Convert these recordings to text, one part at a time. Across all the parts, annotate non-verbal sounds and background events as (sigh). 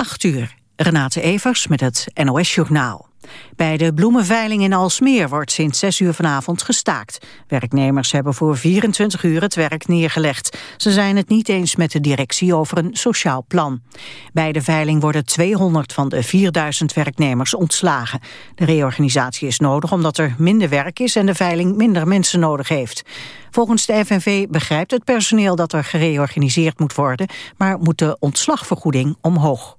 8 uur. Renate Evers met het NOS Journaal. Bij de bloemenveiling in Alsmeer wordt sinds 6 uur vanavond gestaakt. Werknemers hebben voor 24 uur het werk neergelegd. Ze zijn het niet eens met de directie over een sociaal plan. Bij de veiling worden 200 van de 4000 werknemers ontslagen. De reorganisatie is nodig omdat er minder werk is en de veiling minder mensen nodig heeft. Volgens de FNV begrijpt het personeel dat er gereorganiseerd moet worden, maar moet de ontslagvergoeding omhoog.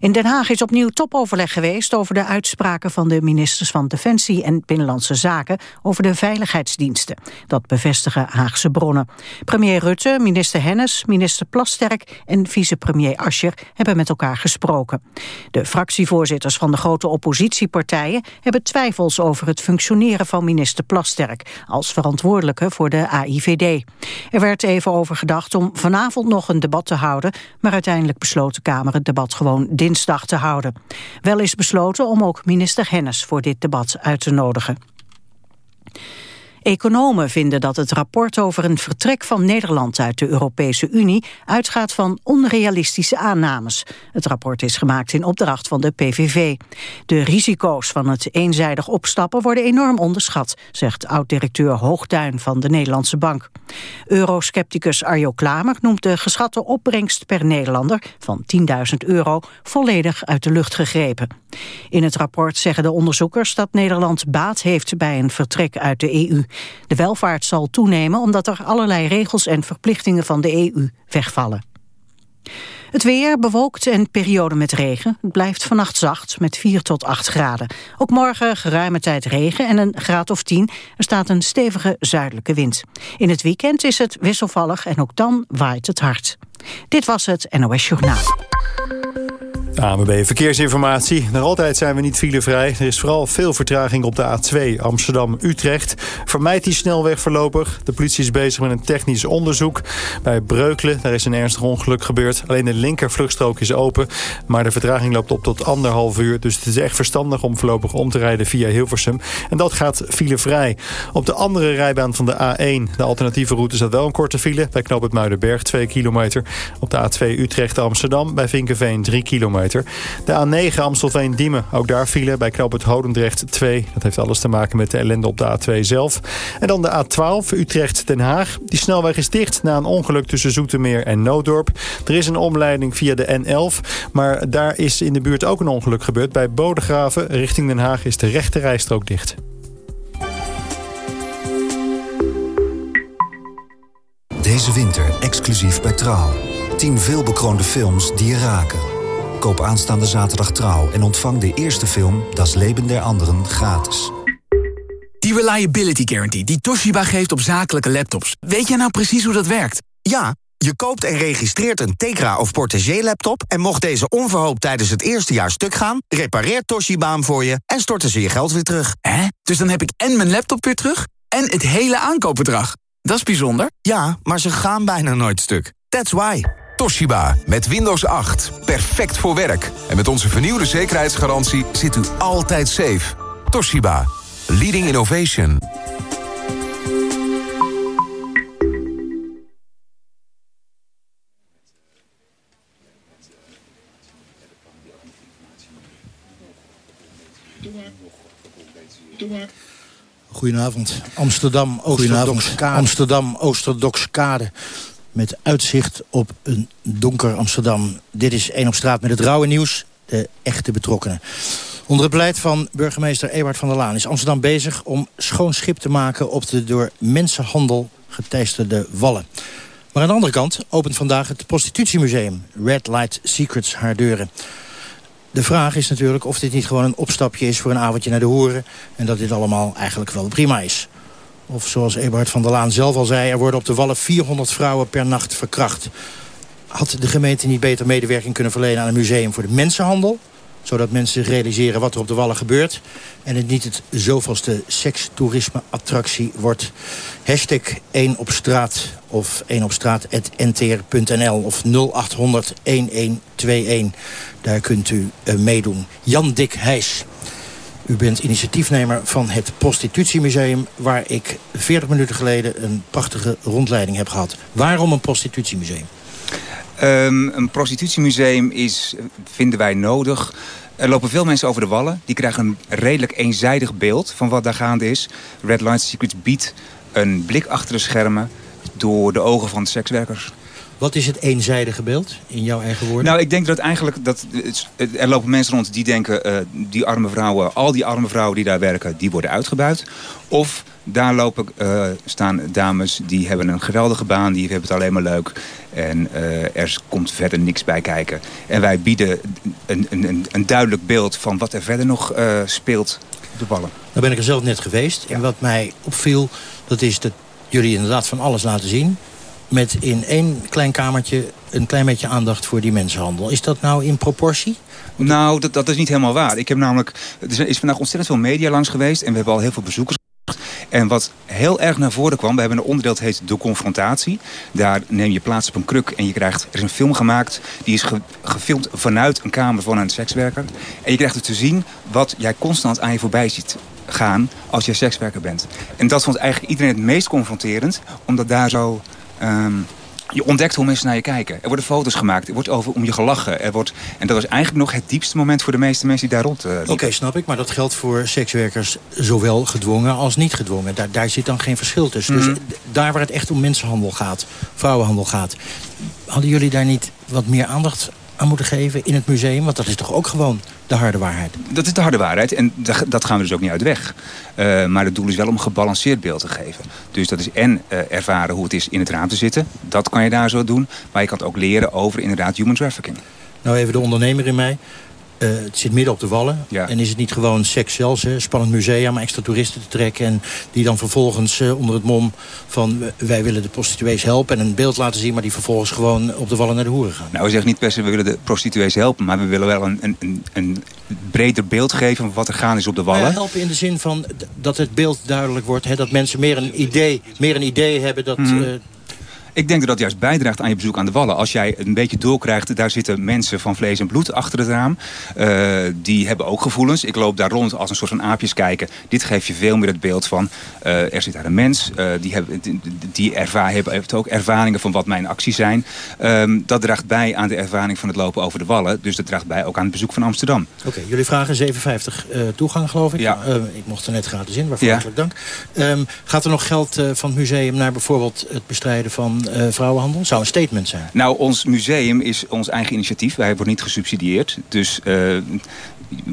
In Den Haag is opnieuw topoverleg geweest over de uitspraken van de ministers van Defensie en Binnenlandse Zaken over de veiligheidsdiensten. Dat bevestigen Haagse bronnen. Premier Rutte, minister Hennis, minister Plasterk en vicepremier Ascher hebben met elkaar gesproken. De fractievoorzitters van de grote oppositiepartijen hebben twijfels over het functioneren van minister Plasterk als verantwoordelijke voor de AIVD. Er werd even over gedacht om vanavond nog een debat te houden, maar uiteindelijk besloot de Kamer het debat gewoon dinsdag te houden. Wel is besloten om ook minister Hennis voor dit debat uit te nodigen. Economen vinden dat het rapport over een vertrek van Nederland uit de Europese Unie uitgaat van onrealistische aannames. Het rapport is gemaakt in opdracht van de PVV. De risico's van het eenzijdig opstappen worden enorm onderschat, zegt oud-directeur Hoogduin van de Nederlandse Bank. Euroscepticus Arjo Klamer noemt de geschatte opbrengst per Nederlander van 10.000 euro volledig uit de lucht gegrepen. In het rapport zeggen de onderzoekers dat Nederland baat heeft bij een vertrek uit de EU. De welvaart zal toenemen omdat er allerlei regels en verplichtingen van de EU wegvallen. Het weer bewolkt en periode met regen. Het blijft vannacht zacht met 4 tot 8 graden. Ook morgen geruime tijd regen en een graad of 10. Er staat een stevige zuidelijke wind. In het weekend is het wisselvallig en ook dan waait het hard. Dit was het NOS Journaal. AMB Verkeersinformatie. Nog altijd zijn we niet filevrij. Er is vooral veel vertraging op de A2 Amsterdam-Utrecht. Vermijd die snelweg voorlopig. De politie is bezig met een technisch onderzoek. Bij Breukelen, daar is een ernstig ongeluk gebeurd. Alleen de linker vluchtstrook is open. Maar de vertraging loopt op tot anderhalf uur. Dus het is echt verstandig om voorlopig om te rijden via Hilversum. En dat gaat filevrij. Op de andere rijbaan van de A1, de alternatieve route, staat wel een korte file. Bij Knoop het Muidenberg 2 kilometer. Op de A2 Utrecht-Amsterdam bij Vinkenveen 3 kilometer. De A9 Amstelveen-Diemen, ook daar file bij knoop het Hodendrecht 2. Dat heeft alles te maken met de ellende op de A2 zelf. En dan de A12 Utrecht-Den Haag. Die snelweg is dicht na een ongeluk tussen Zoetermeer en Noodorp. Er is een omleiding via de N11, maar daar is in de buurt ook een ongeluk gebeurd. Bij Bodegraven richting Den Haag is de rechte rijstrook dicht. Deze winter exclusief bij Trouw. 10 veelbekroonde films die je raken. Koop aanstaande zaterdag trouw en ontvang de eerste film Das Leben der Anderen gratis. Die Reliability Guarantee die Toshiba geeft op zakelijke laptops. Weet jij nou precies hoe dat werkt? Ja, je koopt en registreert een Tegra of Portagee laptop... en mocht deze onverhoopt tijdens het eerste jaar stuk gaan... repareert Toshiba hem voor je en storten ze je geld weer terug. Hè? Dus dan heb ik en mijn laptop weer terug en het hele aankoopbedrag. Dat is bijzonder. Ja, maar ze gaan bijna nooit stuk. That's why. Toshiba met Windows 8. Perfect voor werk. En met onze vernieuwde zekerheidsgarantie zit u altijd safe. Toshiba. Leading innovation. Goedenavond. Amsterdam, Oosterdoks Amsterdam, Oosterdoks Kade met uitzicht op een donker Amsterdam. Dit is één op straat met het rauwe nieuws, de echte betrokkenen. Onder het beleid van burgemeester Ewart van der Laan is Amsterdam bezig... om schoon schip te maken op de door mensenhandel geteisterde wallen. Maar aan de andere kant opent vandaag het prostitutiemuseum... Red Light Secrets haar deuren. De vraag is natuurlijk of dit niet gewoon een opstapje is... voor een avondje naar de horen... en dat dit allemaal eigenlijk wel prima is. Of zoals Eberhard van der Laan zelf al zei... er worden op de Wallen 400 vrouwen per nacht verkracht. Had de gemeente niet beter medewerking kunnen verlenen... aan een museum voor de mensenhandel? Zodat mensen realiseren wat er op de Wallen gebeurt. En het niet het zoveelste sekstoerisme-attractie wordt. Hashtag 1 op straat of 1 op straat.ntr.nl of 0800 1121. Daar kunt u uh, meedoen. Jan Dik Heijs u bent initiatiefnemer van het Prostitutiemuseum... waar ik 40 minuten geleden een prachtige rondleiding heb gehad. Waarom een prostitutiemuseum? Um, een prostitutiemuseum is, vinden wij nodig... Er lopen veel mensen over de wallen. Die krijgen een redelijk eenzijdig beeld van wat daar gaande is. Red Light Secrets biedt een blik achter de schermen... door de ogen van de sekswerkers. Wat is het eenzijdige beeld, in jouw eigen woorden? Nou, ik denk dat eigenlijk... Dat, er lopen mensen rond die denken... Uh, die arme vrouwen, al die arme vrouwen die daar werken... die worden uitgebuit. Of daar lopen, uh, staan dames die hebben een geweldige baan. Die hebben het alleen maar leuk. En uh, er komt verder niks bij kijken. En wij bieden een, een, een duidelijk beeld van wat er verder nog uh, speelt op de ballen. Nou ben ik er zelf net geweest. Ja. En wat mij opviel, dat is dat jullie inderdaad van alles laten zien met in één klein kamertje een klein beetje aandacht voor die mensenhandel. Is dat nou in proportie? Nou, dat, dat is niet helemaal waar. Ik heb namelijk, er is vandaag ontzettend veel media langs geweest... en we hebben al heel veel bezoekers en wat heel erg naar voren kwam, we hebben een onderdeel dat heet De Confrontatie. Daar neem je plaats op een kruk en je krijgt, er is een film gemaakt... die is ge, gefilmd vanuit een kamer van een sekswerker. En je krijgt er te zien wat jij constant aan je voorbij ziet gaan als je sekswerker bent. En dat vond eigenlijk iedereen het meest confronterend, omdat daar zo Um, je ontdekt hoe mensen naar je kijken. Er worden foto's gemaakt, er wordt over om je gelachen. Er wordt, en dat was eigenlijk nog het diepste moment voor de meeste mensen die daar rond uh, Oké, snap ik. Maar dat geldt voor sekswerkers zowel gedwongen als niet gedwongen. Daar, daar zit dan geen verschil tussen. Mm -hmm. Dus mhm. daar waar het echt om mensenhandel gaat, vrouwenhandel gaat... hadden jullie daar niet wat meer aandacht aan moeten geven in het museum? Want dat is toch ook gewoon de harde waarheid? Dat is de harde waarheid en dat gaan we dus ook niet uit weg. Uh, maar het doel is wel om een gebalanceerd beeld te geven. Dus dat is en uh, ervaren hoe het is in het raam te zitten. Dat kan je daar zo doen. Maar je kan het ook leren over inderdaad human trafficking. Nou even de ondernemer in mij. Uh, het zit midden op de wallen. Ja. En is het niet gewoon seks zelfs, hè? spannend museum om extra toeristen te trekken... en die dan vervolgens uh, onder het mom van wij willen de prostituees helpen... en een beeld laten zien, maar die vervolgens gewoon op de wallen naar de hoeren gaan? Nou, we zeggen niet per se we willen de prostituees helpen... maar we willen wel een, een, een breder beeld geven van wat er gaan is op de wallen. Ja, helpen in de zin van dat het beeld duidelijk wordt... Hè, dat mensen meer een idee, meer een idee hebben dat... Mm -hmm. uh, ik denk dat dat juist bijdraagt aan je bezoek aan de Wallen. Als jij een beetje doorkrijgt, daar zitten mensen van vlees en bloed achter het raam. Uh, die hebben ook gevoelens. Ik loop daar rond als een soort van aapjes kijken. Dit geeft je veel meer het beeld van, uh, er zit daar een mens. Uh, die hebben, die, die ervaar, hebben, heeft ook ervaringen van wat mijn acties zijn. Um, dat draagt bij aan de ervaring van het lopen over de Wallen. Dus dat draagt bij ook aan het bezoek van Amsterdam. Oké, okay, jullie vragen 7,50 toegang geloof ik. Ja. ik mocht er net gratis in, waarvoor hartelijk dank. Um, gaat er nog geld van het museum naar bijvoorbeeld het bestrijden van uh, vrouwenhandel? Zou een statement zijn. Nou, ons museum is ons eigen initiatief. Wij worden niet gesubsidieerd. Dus uh,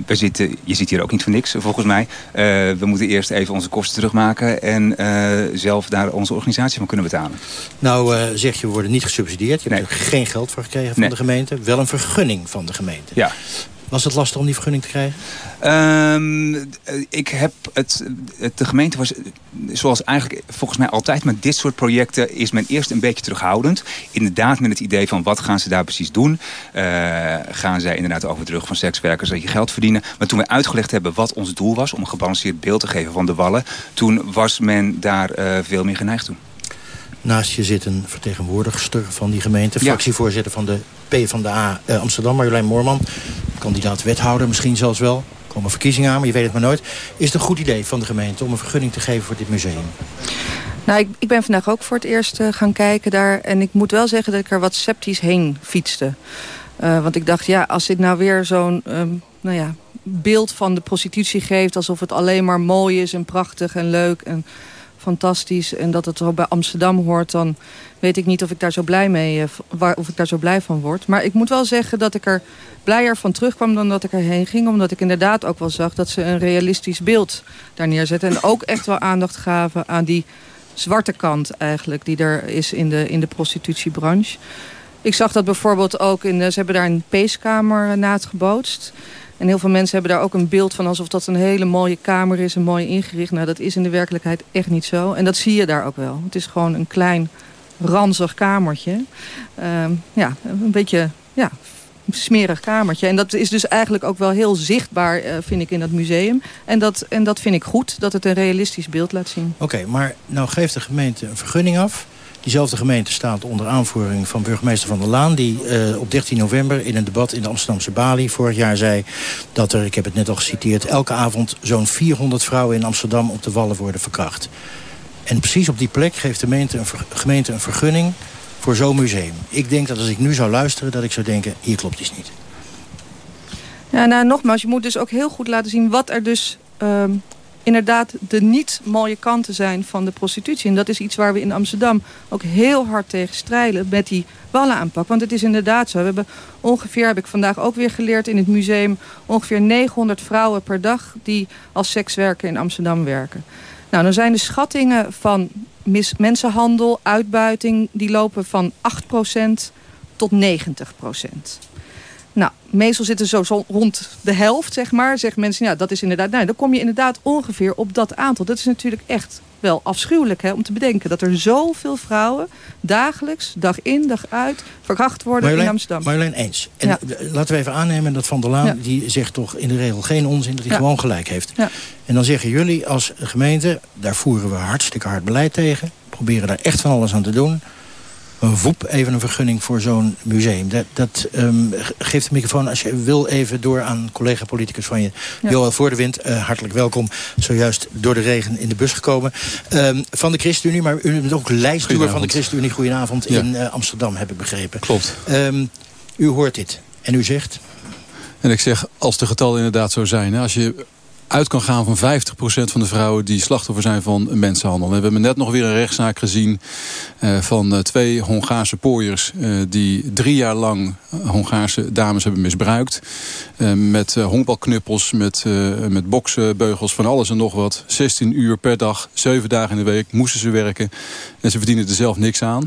we zitten, je zit hier ook niet voor niks, volgens mij. Uh, we moeten eerst even onze kosten terugmaken... en uh, zelf daar onze organisatie van kunnen betalen. Nou uh, zeg je, we worden niet gesubsidieerd. Je hebt nee. er geen geld voor gekregen van nee. de gemeente. Wel een vergunning van de gemeente. Ja. Was het lastig om die vergunning te krijgen? Um, ik heb het, de gemeente was, zoals eigenlijk volgens mij altijd met dit soort projecten, is men eerst een beetje terughoudend. Inderdaad met het idee van wat gaan ze daar precies doen. Uh, gaan zij inderdaad over de rug van sekswerkers dat je geld verdienen. Maar toen we uitgelegd hebben wat ons doel was, om een gebalanceerd beeld te geven van de wallen, toen was men daar uh, veel meer geneigd toe. Naast je zit een vertegenwoordigster van die gemeente. Fractievoorzitter van de PvdA uh, Amsterdam, Marjolein Moorman. Kandidaat wethouder misschien zelfs wel. Er komen verkiezingen aan, maar je weet het maar nooit. Is het een goed idee van de gemeente om een vergunning te geven voor dit museum? Nou, ik, ik ben vandaag ook voor het eerst uh, gaan kijken daar. En ik moet wel zeggen dat ik er wat sceptisch heen fietste. Uh, want ik dacht, ja, als dit nou weer zo'n um, nou ja, beeld van de prostitutie geeft... alsof het alleen maar mooi is en prachtig en leuk... En, fantastisch en dat het zo bij Amsterdam hoort... dan weet ik niet of ik daar zo blij mee, uh, of ik daar zo blij van word. Maar ik moet wel zeggen dat ik er blijer van terugkwam dan dat ik erheen ging. Omdat ik inderdaad ook wel zag dat ze een realistisch beeld daar neerzetten. En ook echt wel aandacht gaven aan die zwarte kant eigenlijk... die er is in de, in de prostitutiebranche. Ik zag dat bijvoorbeeld ook in... Ze hebben daar een peeskamer naast gebootst... En heel veel mensen hebben daar ook een beeld van alsof dat een hele mooie kamer is, een mooi ingericht. Nou, dat is in de werkelijkheid echt niet zo. En dat zie je daar ook wel. Het is gewoon een klein, ranzig kamertje. Uh, ja, een beetje, ja, smerig kamertje. En dat is dus eigenlijk ook wel heel zichtbaar, uh, vind ik, in dat museum. En dat, en dat vind ik goed, dat het een realistisch beeld laat zien. Oké, maar nou geeft de gemeente een vergunning af. Diezelfde gemeente staat onder aanvoering van burgemeester Van der Laan... die uh, op 13 november in een debat in de Amsterdamse Bali vorig jaar zei... dat er, ik heb het net al geciteerd... elke avond zo'n 400 vrouwen in Amsterdam op de Wallen worden verkracht. En precies op die plek geeft de gemeente een, gemeente een vergunning voor zo'n museum. Ik denk dat als ik nu zou luisteren, dat ik zou denken... hier klopt iets niet. Ja, nou nogmaals, je moet dus ook heel goed laten zien wat er dus... Ehm, inderdaad de niet mooie kanten zijn van de prostitutie. En dat is iets waar we in Amsterdam ook heel hard tegen strijden met die wallenaanpak. Want het is inderdaad zo. We hebben ongeveer, heb ik vandaag ook weer geleerd in het museum... ongeveer 900 vrouwen per dag die als sekswerker in Amsterdam werken. Nou, dan zijn de schattingen van mensenhandel, uitbuiting... die lopen van 8% tot 90%. Nou, meestal zitten zo, zo rond de helft, zeg maar. Zeggen mensen, ja, dat is inderdaad... Nou, dan kom je inderdaad ongeveer op dat aantal. Dat is natuurlijk echt wel afschuwelijk hè, om te bedenken... dat er zoveel vrouwen dagelijks, dag in, dag uit... verkracht worden Marjolein, in Amsterdam. Marjolein eens. En ja. laten we even aannemen dat Van der Laan... die zegt toch in de regel geen onzin, dat hij gewoon gelijk heeft. En dan zeggen jullie als gemeente... daar voeren we hartstikke hard beleid tegen. Proberen daar echt van alles aan te doen voep even een vergunning voor zo'n museum. Dat, dat um, geeft de microfoon, als je wil, even door aan collega-politicus van je. Ja. Joël Voordewind, uh, hartelijk welkom. Zojuist door de regen in de bus gekomen. Um, van de ChristenUnie, maar u bent ook lijstduur van de ChristenUnie. Goedenavond ja. in uh, Amsterdam, heb ik begrepen. Klopt. Um, u hoort dit en u zegt... En ik zeg, als de getallen inderdaad zo zijn... Hè, als je uit kan gaan van 50% van de vrouwen die slachtoffer zijn van mensenhandel. En we hebben net nog weer een rechtszaak gezien uh, van uh, twee Hongaarse pooiers... Uh, die drie jaar lang Hongaarse dames hebben misbruikt. met honkbalknuppels, met, met boksenbeugels, van alles en nog wat. 16 uur per dag, 7 dagen in de week moesten ze werken. En ze verdienen er zelf niks aan.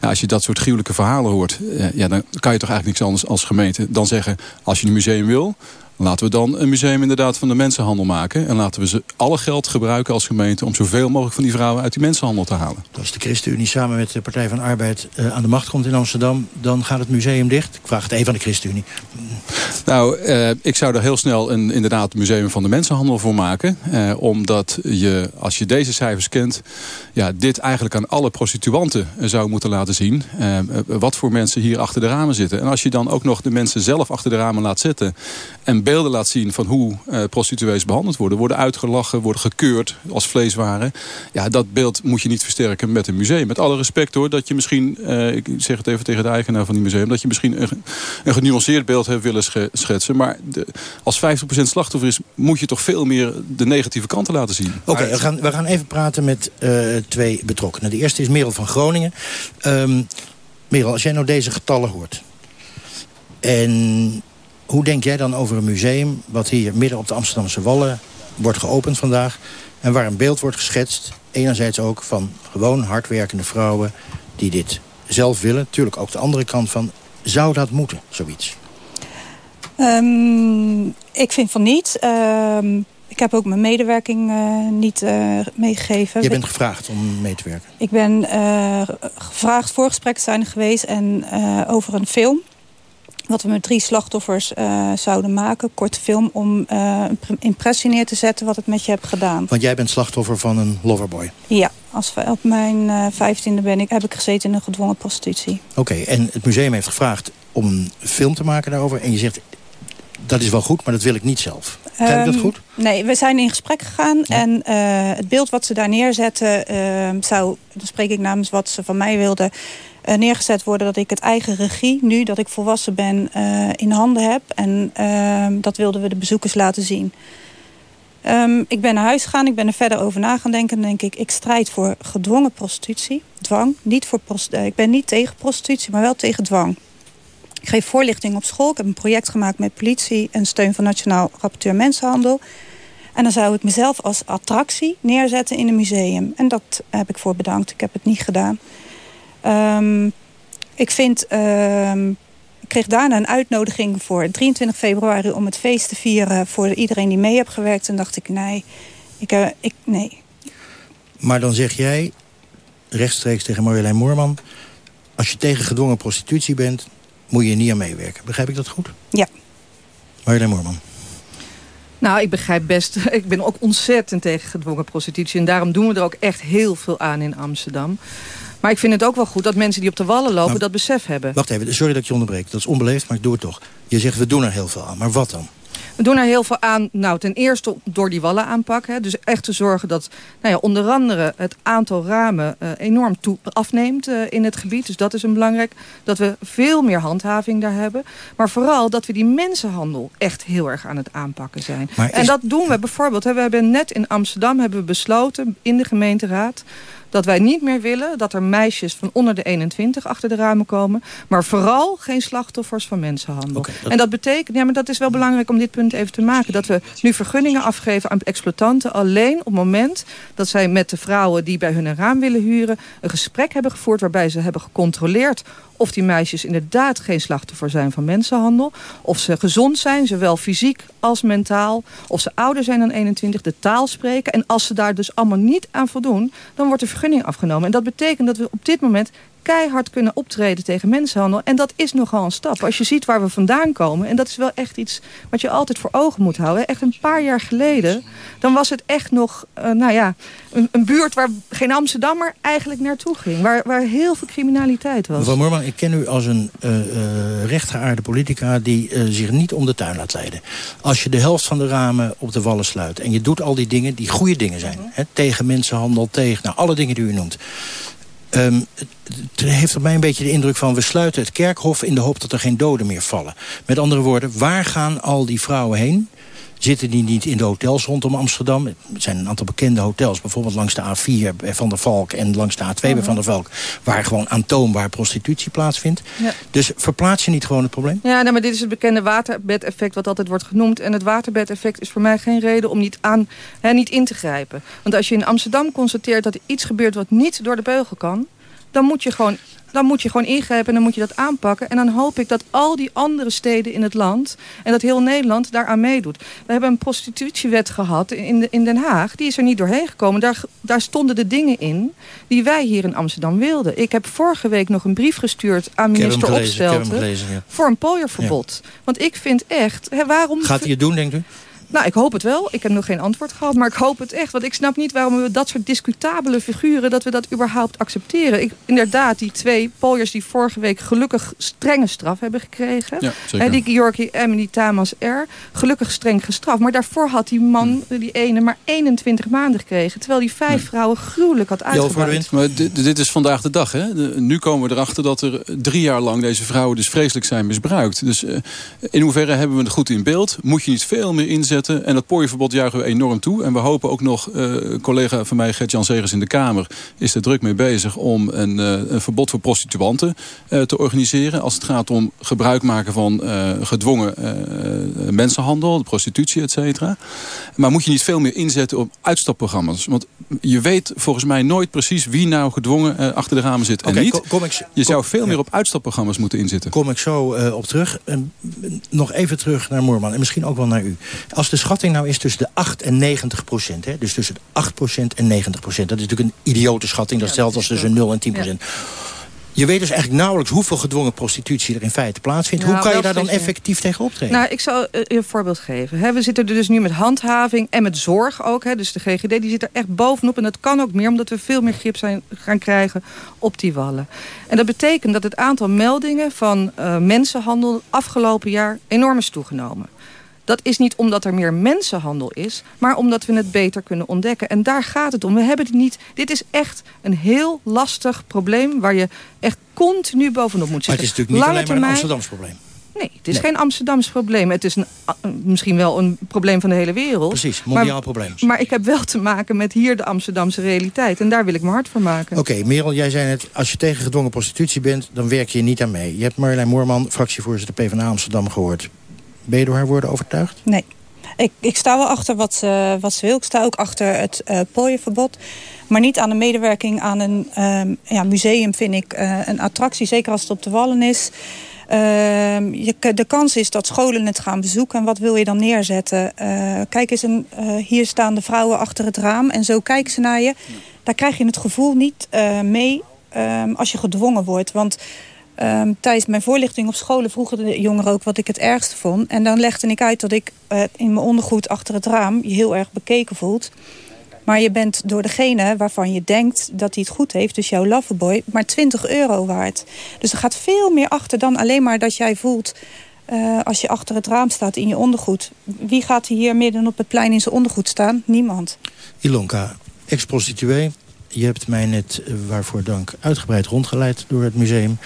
Nou, als je dat soort gruwelijke verhalen hoort... ja, dan kan je toch eigenlijk niks anders als gemeente dan zeggen... als je een museum wil Laten we dan een museum inderdaad van de mensenhandel maken. En laten we ze alle geld gebruiken als gemeente... om zoveel mogelijk van die vrouwen uit die mensenhandel te halen. Als de ChristenUnie samen met de Partij van de Arbeid uh, aan de macht komt in Amsterdam... dan gaat het museum dicht? Ik vraag het even aan de ChristenUnie. Nou, uh, ik zou er heel snel een inderdaad museum van de mensenhandel voor maken. Uh, omdat je, als je deze cijfers kent... Ja, dit eigenlijk aan alle prostituanten zou moeten laten zien. wat voor mensen hier achter de ramen zitten. En als je dan ook nog de mensen zelf achter de ramen laat zitten... en beelden laat zien van hoe uh, prostituees behandeld worden. Worden uitgelachen, worden gekeurd als vleeswaren. Ja, dat beeld moet je niet versterken met een museum. Met alle respect hoor, dat je misschien, uh, ik zeg het even tegen de eigenaar van die museum... dat je misschien een, genuanceerd beeld hebt willen schetsen. Maar de, als 50% slachtoffer is, moet je toch veel meer de negatieve kanten laten zien. Oké, we, gaan, we gaan even praten met uh, twee betrokkenen. De eerste is Merel van Groningen. Um, Merel, als jij nou deze getallen hoort... en hoe denk jij dan over een museum... wat hier midden op de Amsterdamse Wallen wordt geopend vandaag... en waar een beeld wordt geschetst... enerzijds ook van gewoon hardwerkende vrouwen... die dit zelf willen. Tuurlijk ook de andere kant van... zou dat moeten, zoiets? Um, ik vind van niet. Um, ik heb ook mijn medewerking uh, niet uh, meegegeven. Je bent gevraagd om mee te werken? Ik ben uh, gevraagd voor gesprek zijn geweest en over een film wat we met drie slachtoffers uh, zouden maken. Korte film om uh, een impressie neer te zetten wat het met je hebt gedaan. Want jij bent slachtoffer van een loverboy? Ja, als, op mijn uh, vijftiende ben ik, heb ik gezeten in een gedwongen prostitutie. Oké, okay, en het museum heeft gevraagd om een film te maken daarover. En je zegt, dat is wel goed, maar dat wil ik niet zelf. Um, dat goed? Nee, we zijn in gesprek gegaan. Ja. En het beeld wat ze daar neerzetten ehm, zou, dan spreek ik namens wat ze van mij wilden uh, neergezet worden dat ik het eigen regie, nu dat ik volwassen ben, uh, in handen heb. En uh, dat wilden we de bezoekers laten zien. Um, ik ben naar huis gegaan, ik ben er verder over na gaan denken. Dan denk ik, ik strijd voor gedwongen prostitutie. Dwang, niet voor ik ben niet tegen prostitutie, maar wel tegen dwang. Ik geef voorlichting op school. Ik heb een project gemaakt met politie en steun van Nationaal Rapporteur Mensenhandel. En dan zou ik mezelf als attractie neerzetten in een museum. En dat heb ik voor bedankt. Ik heb het niet gedaan. Um, ik vind... Um, ik kreeg daarna een uitnodiging voor 23 februari om het feest te vieren voor iedereen die mee heeft gewerkt. En dacht ik, nee, ik, uh, ik, nee. Maar dan zeg jij rechtstreeks tegen Marjolein Moorman... als je tegen gedwongen prostitutie bent, moet je niet aan meewerken. Begrijp ik dat goed? Ja. Marjolein Moorman. Nou, ik begrijp best. (laughs) Ik ben ook ontzettend tegen gedwongen prostitutie. En daarom doen we er ook echt heel veel aan in Amsterdam. Maar ik vind het ook wel goed dat mensen die op de wallen lopen nou, dat besef hebben. Wacht even, sorry dat ik je onderbreek. Dat is onbeleefd, maar ik doe het toch. Je zegt we doen er heel veel aan, maar wat dan? We doen er heel veel aan. Nou, ten eerste door die wallen aanpakken. Dus echt te zorgen dat nou ja, onder andere het aantal ramen uh, enorm toe afneemt uh, in het gebied. Dus dat is een belangrijk. Dat we veel meer handhaving daar hebben. Maar vooral dat we die mensenhandel echt heel erg aan het aanpakken zijn. En dat doen we bijvoorbeeld. Hè, we hebben net in Amsterdam hebben we besloten in de gemeenteraad dat wij niet meer willen dat er meisjes van onder de 21 achter de ramen komen. Maar vooral geen slachtoffers van mensenhandel. En dat betekent, ja, maar dat is wel belangrijk om dit punt even te maken. Dat we nu vergunningen afgeven aan exploitanten alleen op het moment dat zij met de vrouwen die bij hun een raam willen huren een gesprek hebben gevoerd waarbij ze hebben gecontroleerd of die meisjes inderdaad geen slachtoffer zijn van mensenhandel. Of ze gezond zijn, zowel fysiek als mentaal. Of ze ouder zijn dan 21, de taal spreken. En als ze daar dus allemaal niet aan voldoen, dan wordt de vergunning afgenomen. En dat betekent dat we op dit moment keihard kunnen optreden tegen mensenhandel. En dat is nogal een stap. Als je ziet waar we vandaan komen. En dat is wel echt iets wat je altijd voor ogen moet houden. Echt een paar jaar geleden. Dan was het echt nog uh, nou ja, een, een, buurt waar geen Amsterdammer eigenlijk naartoe ging. Waar, waar heel veel criminaliteit was. Mevrouw Moorman, ik ken u als een uh, rechtgeaarde politica... die zich niet om de tuin laat leiden. Als je de helft van de ramen op de wallen sluit... en je doet al die dingen die goede dingen zijn. hè, tegen mensenhandel, tegen nou, alle dingen die u noemt. Um, het heeft op mij een beetje de indruk van... we sluiten het kerkhof in de hoop dat er geen doden meer vallen. Met andere woorden, waar gaan al die vrouwen heen? Zitten die niet in de hotels rondom Amsterdam? Er zijn een aantal bekende hotels, bijvoorbeeld langs de A4 bij Van der Valk... en langs de A2 bij Van der Valk, waar gewoon aantoonbaar prostitutie plaatsvindt. Ja. Dus verplaats je niet gewoon het probleem? Ja, nou, maar dit is het bekende waterbedeffect wat altijd wordt genoemd. En het waterbedeffect is voor mij geen reden om niet, aan, hè, niet in te grijpen. Want als je in Amsterdam constateert dat er iets gebeurt wat niet door de beugel kan dan moet je gewoon dan moet je gewoon ingrijpen en dan moet je dat aanpakken. En dan hoop ik dat al die andere steden in het land... en dat heel Nederland daaraan meedoet. We hebben een prostitutiewet gehad in, de, in Den Haag. Die is er niet doorheen gekomen. Daar, daar stonden de dingen in die wij hier in Amsterdam wilden. Ik heb vorige week nog een brief gestuurd aan minister Opstelten... Ja. voor een pooierverbod. Want ik vind echt... Hè, waarom... Gaat hij het doen, denkt u? Nou, ik hoop het wel. Ik heb nog geen antwoord gehad, maar ik hoop het echt. Want ik snap niet waarom we dat soort discutabele figuren... dat we dat überhaupt accepteren. Ik, inderdaad, die twee pooiers die vorige week gelukkig strenge straf hebben gekregen. Ja, He, die Georgi M en die Tamas R. Gelukkig streng gestraft. Maar daarvoor had die man, die ene, maar 21 maanden gekregen. Terwijl die vijf vrouwen gruwelijk had uitgebuit. Maar dit, is vandaag de dag, hè? nu komen we erachter dat er drie jaar lang deze vrouwen dus vreselijk zijn misbruikt. Dus uh, in hoeverre hebben we het goed in beeld? Moet je niet veel meer inzetten en dat pooienverbod juichen we enorm toe. En we hopen ook nog, uh, collega van mij Gert-Jan Segers in de Kamer... is er druk mee bezig om een, uh, een verbod voor prostituanten uh, te organiseren. Als het gaat om gebruik maken van gedwongen mensenhandel, prostitutie, et cetera. Maar moet je niet veel meer inzetten op uitstapprogramma's? Want je weet volgens mij nooit precies wie nou gedwongen achter de ramen zit. En niet, kom ik, je zou veel meer op uitstapprogramma's moeten inzetten. Kom ik zo op terug. nog even terug naar Moorman en misschien ook wel naar u. Als de schatting nou is tussen de 8 en 90 procent... Hè, dus tussen de 8 procent en 90 procent... dat is natuurlijk een idiote schatting, dat stelt als tussen 0 en 10 procent... Je weet dus eigenlijk nauwelijks hoeveel gedwongen prostitutie er in feite plaatsvindt. Hoe kan je daar dan effectief tegen optreden? Nou, ik zal uh, een voorbeeld geven. we zitten er dus nu met handhaving en met zorg ook. dus de GGD die zit er echt bovenop. En dat kan ook meer omdat we veel meer grip zijn gaan krijgen op die wallen. En dat betekent dat het aantal meldingen van uh, mensenhandel afgelopen jaar enorm is toegenomen. Dat is niet omdat er meer mensenhandel is, maar omdat we het beter kunnen ontdekken. En daar gaat het om. We hebben het niet. Dit is echt een heel lastig probleem waar je echt continu bovenop moet zitten. Maar het is natuurlijk niet alleen maar een Amsterdams probleem. Nee, het is geen Amsterdams probleem. Het is een, misschien wel een probleem van de hele wereld. Precies, mondiaal probleem. Maar ik heb wel te maken met hier de Amsterdamse realiteit. En daar wil ik me hard voor maken. Oké, okay, Merel, jij zei net, als je tegen gedwongen prostitutie bent... dan werk je niet aan mee. Je hebt Marjolein Moorman, fractievoorzitter PvdA Amsterdam, gehoord. Ben je door haar woorden overtuigd? Nee. Ik, ik sta wel achter wat ze, wat ze wil. Ik sta ook achter het uh, pooienverbod. Maar niet aan de medewerking aan een um, ja, museum vind ik uh, een attractie. Zeker als het op de wallen is. Uh, je, de kans is dat scholen het gaan bezoeken. En wat wil je dan neerzetten? Uh, kijk eens, een, hier staan de vrouwen achter het raam. En zo kijken ze naar je. Daar krijg je het gevoel niet mee ehm, als je gedwongen wordt. Want Um, tijdens mijn voorlichting op scholen vroegen de jongeren ook wat ik het ergste vond. En dan legde ik uit dat ik uh, in mijn ondergoed achter het raam je heel erg bekeken voelt. Maar je bent door degene waarvan je denkt dat hij het goed heeft, dus jouw loverboy, maar 20 euro waard. Dus er gaat veel meer achter dan alleen maar dat jij voelt Uh, als je achter het raam staat in je ondergoed. Wie gaat hier midden op het plein in zijn ondergoed staan? Niemand. Ilonka, ex-prostituee. Je hebt mij net, uh, waarvoor dank, uitgebreid rondgeleid door het museum.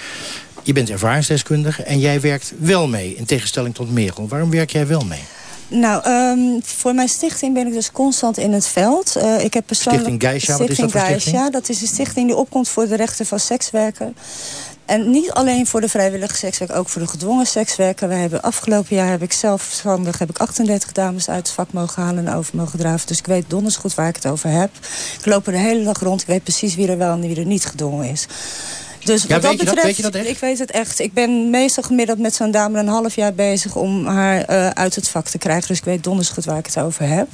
Je bent ervaringsdeskundige en jij werkt wel mee, in tegenstelling tot Merel. Waarom werk jij wel mee? Nou, um, voor mijn stichting ben ik dus constant in het veld. Uh, ik heb persoonlijk... Stichting Geisha, wat is dat stichting? Geisha, dat is een stichting die opkomt voor de rechten van sekswerkers. En niet alleen voor de vrijwillige sekswerk, ook voor de gedwongen sekswerken. Wij hebben afgelopen jaar heb ik zelfstandig heb ik 38 dames uit het vak mogen halen en over mogen draven. Dus ik weet donders goed waar ik het over heb. Ik loop er de hele dag rond. Ik weet precies wie er wel en wie er niet gedwongen is. Dus ja, wat dat betreft, dat, weet je dat echt? ik weet het echt. Ik ben meestal gemiddeld met zo'n dame een half jaar bezig om haar uh, uit het vak te krijgen. Dus ik weet donders goed waar ik het over heb.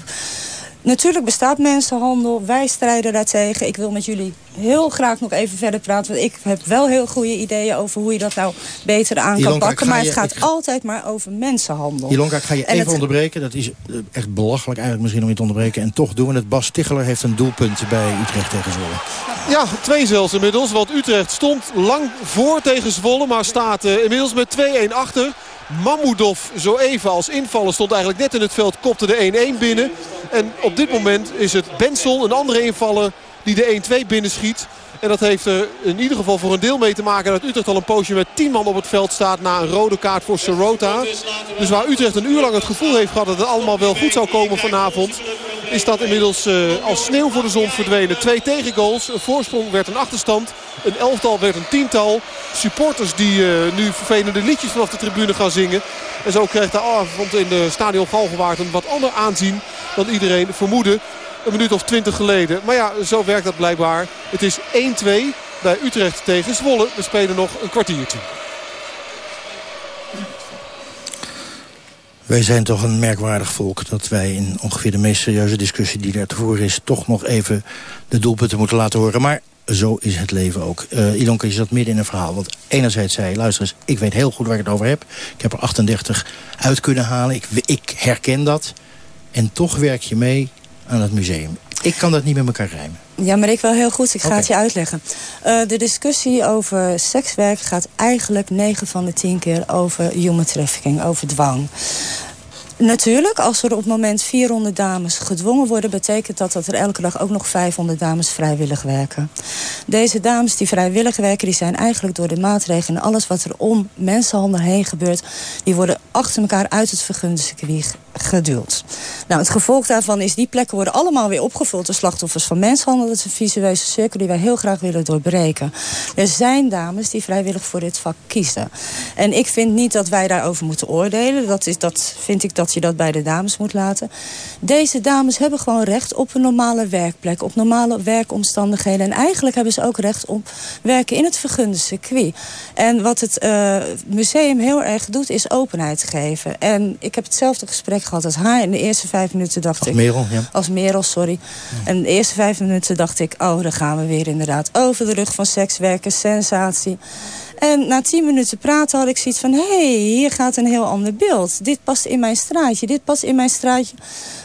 Natuurlijk bestaat mensenhandel. Wij strijden daartegen. Ik wil met jullie heel graag nog even verder praten. Want ik heb wel heel goede ideeën over hoe je dat nou beter aan kan pakken. Maar je, het gaat ik, altijd maar over mensenhandel. Ilonka, ik ga je En even het- onderbreken. Dat is eh, echt belachelijk eigenlijk misschien om je te onderbreken. En toch doen we het. Bas Ticheler heeft een doelpunt bij Utrecht tegen Zwolle. Ja, twee zelfs inmiddels. Want Utrecht stond lang voor tegen Zwolle. Maar staat uh, inmiddels met 2-1 achter. Mammoudov zo even als invaller stond eigenlijk net in het veld. Kopte de 1-1 binnen. En op dit moment is het Bensel, een andere invaller, die de 1-2 binnenschiet. En dat heeft er in ieder geval voor een deel mee te maken dat Utrecht al een poosje met 10 man op het veld staat na een rode kaart voor Sorota. Dus waar Utrecht een uur lang het gevoel heeft gehad dat het allemaal wel goed zou komen vanavond. Is dat inmiddels uh, als sneeuw voor de zon verdwenen. Twee tegengoals, een voorsprong werd een achterstand. Een elftal werd een tiental. Supporters die uh, nu vervelende liedjes vanaf de tribune gaan zingen. En zo krijgt de avond in de stadion Galgenwaard een wat ander aanzien dan iedereen vermoedde een minuut of twintig geleden. Maar ja, zo werkt dat blijkbaar. Het is 1-2 bij Utrecht tegen Zwolle. We spelen nog een kwartiertje. Wij zijn toch een merkwaardig volk dat wij in ongeveer de meest serieuze discussie die er tevoren is... toch nog even de doelpunten moeten laten horen. Maar zo is het leven ook. Uh, Ilonke, je zat midden in een verhaal. Want enerzijds zei luister eens, ik weet heel goed waar ik het over heb. Ik heb er 38 uit kunnen halen. Ik, ik herken dat. En toch werk je mee aan het museum. Ik kan dat niet met elkaar rijmen. Ja, maar ik wel heel goed. Ik ga het je uitleggen. Uh, de discussie over sekswerk gaat eigenlijk 9 van de 10 keer over human trafficking, over dwang. Natuurlijk, als er op het moment 400 dames gedwongen worden... betekent dat dat er elke dag ook nog 500 dames vrijwillig werken. Deze dames die vrijwillig werken... die zijn eigenlijk door de maatregelen... en alles wat er om mensenhandel heen gebeurt... die worden achter elkaar uit het vergunde circuit geduwd. Nou, het gevolg daarvan is... die plekken worden allemaal weer opgevuld... door slachtoffers van mensenhandel. Dat is een visuele cirkel die wij heel graag willen doorbreken. Er zijn dames die vrijwillig voor dit vak kiezen. En ik vind niet dat wij daarover moeten oordelen. Dat, is, dat vind ik dat je dat bij de dames moet laten. Deze dames hebben gewoon recht op een normale werkplek, op normale werkomstandigheden. En eigenlijk hebben ze ook recht op werken in het vergunde circuit. En wat het uh, museum heel erg doet, is openheid geven. En ik heb hetzelfde gesprek gehad als haar. In de eerste vijf minuten dacht Als ik... Merel, ja. Als Merel, sorry. Ja. En de eerste vijf minuten dacht ik... oh, daar gaan we weer inderdaad. Over de rug van sekswerkers, sensatie. En na tien minuten praten had ik zoiets van... hé, hey, hier gaat een heel ander beeld. Dit past in mijn straatje. Dit past in mijn straatje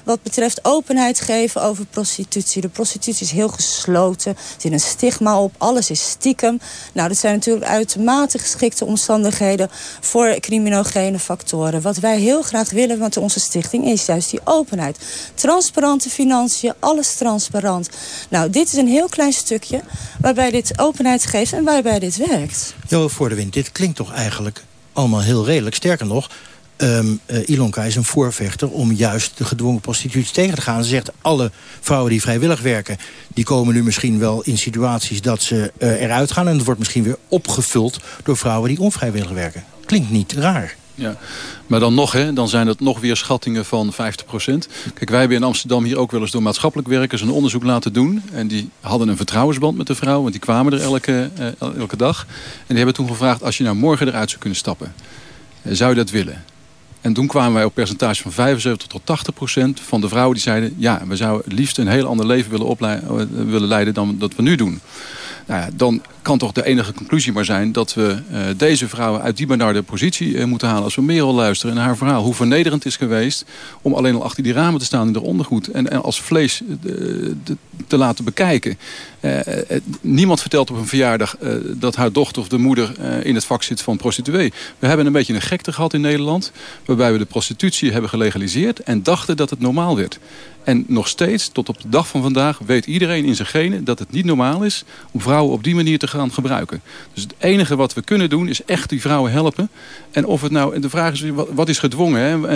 wat betreft openheid geven over prostitutie. De prostitutie is heel gesloten. Er zit een stigma op. Alles is stiekem. Nou, dat zijn natuurlijk uitermate geschikte omstandigheden... voor criminogene factoren. Wat wij heel graag willen met onze stichting is juist die openheid. Transparante financiën, alles transparant. Nou, dit is een heel klein stukje waarbij dit openheid geeft en waarbij dit werkt. Jo, voor de wind, dit klinkt toch eigenlijk allemaal heel redelijk. Sterker nog, um, Ilonka is een voorvechter om juist de gedwongen prostitutie tegen te gaan. Ze zegt, alle vrouwen die vrijwillig werken... die komen nu misschien wel in situaties dat ze uh, eruit gaan... en het wordt misschien weer opgevuld door vrouwen die onvrijwillig werken. Klinkt niet raar. Ja, maar dan nog, hè, dan zijn het nog weer schattingen van 50%. Kijk, wij hebben in Amsterdam hier ook wel eens door maatschappelijk werkers een onderzoek laten doen. En die hadden een vertrouwensband met de vrouw, want die kwamen er elke, uh, elke dag. En die hebben toen gevraagd, als je nou morgen eruit zou kunnen stappen, zou je dat willen? En toen kwamen wij op percentage van 75 tot 80 procent van de vrouwen die zeiden... ja, we zouden liefst een heel ander leven willen, willen leiden dan dat we nu doen. Nou ja, dan kan toch de enige conclusie maar zijn... dat we uh, deze vrouwen uit die benarde positie uh, moeten halen. Als we meer luisteren en haar verhaal. Hoe vernederend is geweest om alleen al achter die ramen te staan in de ondergoed. En, en als vlees de, te laten bekijken. Niemand vertelt op een verjaardag dat haar dochter of de moeder in het vak zit van prostituee. We hebben een beetje een gekte gehad in Nederland. Waarbij we de prostitutie hebben gelegaliseerd. En dachten dat het normaal werd. En nog steeds, tot op de dag van vandaag, weet iedereen in zijn genen dat het niet normaal is om vrouwen op die manier te gaan gebruiken. Dus het enige wat we kunnen doen is echt die vrouwen helpen. En of het nou, de vraag is, wat is gedwongen? Hè?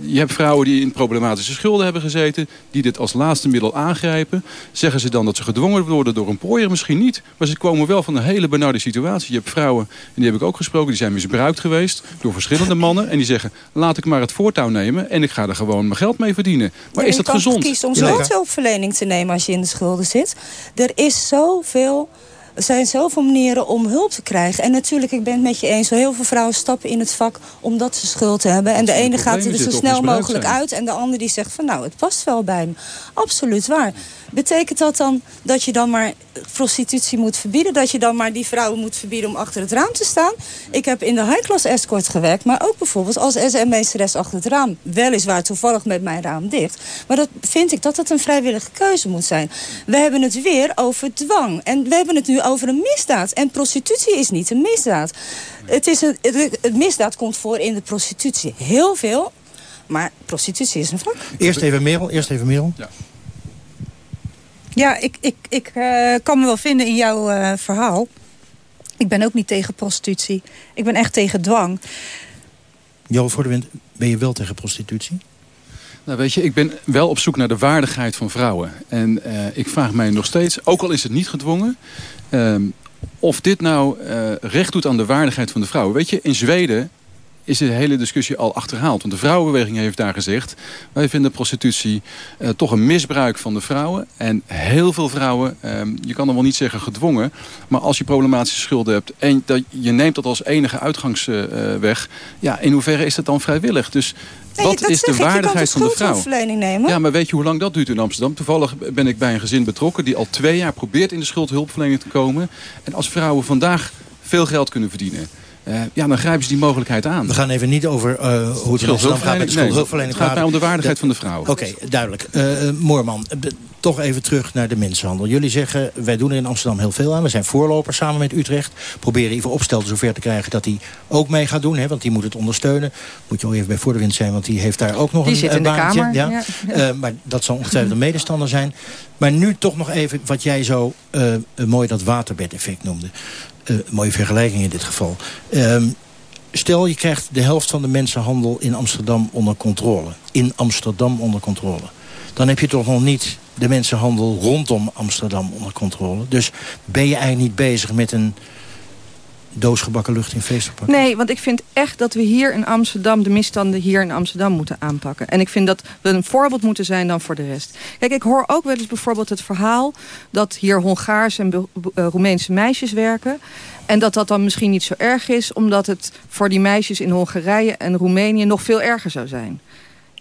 Je hebt vrouwen die in problematische schulden hebben gezeten, die dit als laatste middel aangrijpen. Zeggen ze dan dat ze gedwongen worden door een pooier? Misschien niet, maar ze komen wel van een hele benarde situatie. Je hebt vrouwen, en die heb ik ook gesproken, die zijn misbruikt geweest door verschillende mannen. En die zeggen, laat ik maar het voortouw nemen en ik ga er gewoon mijn geld mee verdienen. Maar is dat gezond? Je kiest om schuldhulpverlening te nemen als je in de schulden zit. Er is zoveel er zijn zoveel manieren om hulp te krijgen. En natuurlijk, ik ben het met je eens. Heel veel vrouwen stappen in het vak omdat ze schuld hebben. En de ene gaat er zo snel mogelijk uit. En de ander die zegt van nou, het past wel bij me. Absoluut waar. Betekent dat dan dat je dan maar prostitutie moet verbieden? Dat je dan maar die vrouwen moet verbieden om achter het raam te staan? Ik heb in de high-class escort gewerkt, maar ook bijvoorbeeld als SM-meesteres achter het raam. Weliswaar toevallig met mijn raam dicht. Maar dat vind ik dat het een vrijwillige keuze moet zijn. We hebben het weer over dwang. En we hebben het nu over een misdaad. En prostitutie is niet een misdaad. Het, is een, het misdaad komt voor in de prostitutie. Heel veel, maar prostitutie is een vak. Eerst even Merel, eerst even Merel. Ja. Ja, ik, ik, ik uh, kan me wel vinden in jouw uh, verhaal. Ik ben ook niet tegen prostitutie. Ik ben echt tegen dwang. Jo, voor de wind, ben je wel tegen prostitutie? Nou weet je, ik ben wel op zoek naar de waardigheid van vrouwen. En uh, ik vraag mij nog steeds, ook al is het niet gedwongen... Uh, of dit nou recht doet aan de waardigheid van de vrouwen. Weet je, in Zweden is de hele discussie al achterhaald. Want de vrouwenbeweging heeft daar gezegd... wij vinden prostitutie uh, toch een misbruik van de vrouwen. En heel veel vrouwen, uh, je kan er wel niet zeggen gedwongen... maar als je problematische schulden hebt... en dat, je neemt dat als enige uitgangsweg... ja, in hoeverre is dat dan vrijwillig? Dus Nee, Wat is de waardigheid van de vrouw? Nemen. Ja, maar weet je hoe lang dat duurt in Amsterdam? Toevallig ben ik bij een gezin betrokken... die al twee jaar probeert in de schuldhulpverlening te komen. En als vrouwen vandaag veel geld kunnen verdienen... Uh, ja, dan grijpen ze die mogelijkheid aan. We gaan even niet over uh, hoe het in Amsterdam gaat met de schuldhulpverlening. het gaat mij om de waardigheid van de vrouw. Oké, okay, duidelijk. Uh, Moorman, toch even terug naar de mensenhandel. Jullie zeggen, wij doen er in Amsterdam heel veel aan. We zijn voorlopers samen met Utrecht. Proberen even opstelten zover te krijgen dat hij ook mee gaat doen. Hè, want die moet het ondersteunen. Moet je al even bij voor de wind zijn, want die heeft daar ook nog die een zit in baantje. De kamer, ja. maar dat zal ongetwijfeld een medestander zijn. Maar nu toch nog even wat jij zo mooi dat waterbedeffect noemde. Uh, mooie vergelijking in dit geval. Uh, stel, je krijgt de helft van de mensenhandel in Amsterdam onder controle. In Amsterdam onder controle. Dan heb je toch nog niet de mensenhandel rondom Amsterdam onder controle. Dus ben je eigenlijk niet bezig met een doosgebakken lucht in feestverpakking? Nee, want ik vind echt dat we hier in Amsterdam... de misstanden hier in Amsterdam moeten aanpakken. En ik vind dat we een voorbeeld moeten zijn dan voor de rest. Kijk, ik hoor ook wel eens bijvoorbeeld het verhaal... dat hier Hongaarse en uh, Roemeense meisjes werken... En dat dat dan misschien niet zo erg is... omdat het voor die meisjes in Hongarije en Roemenië nog veel erger zou zijn.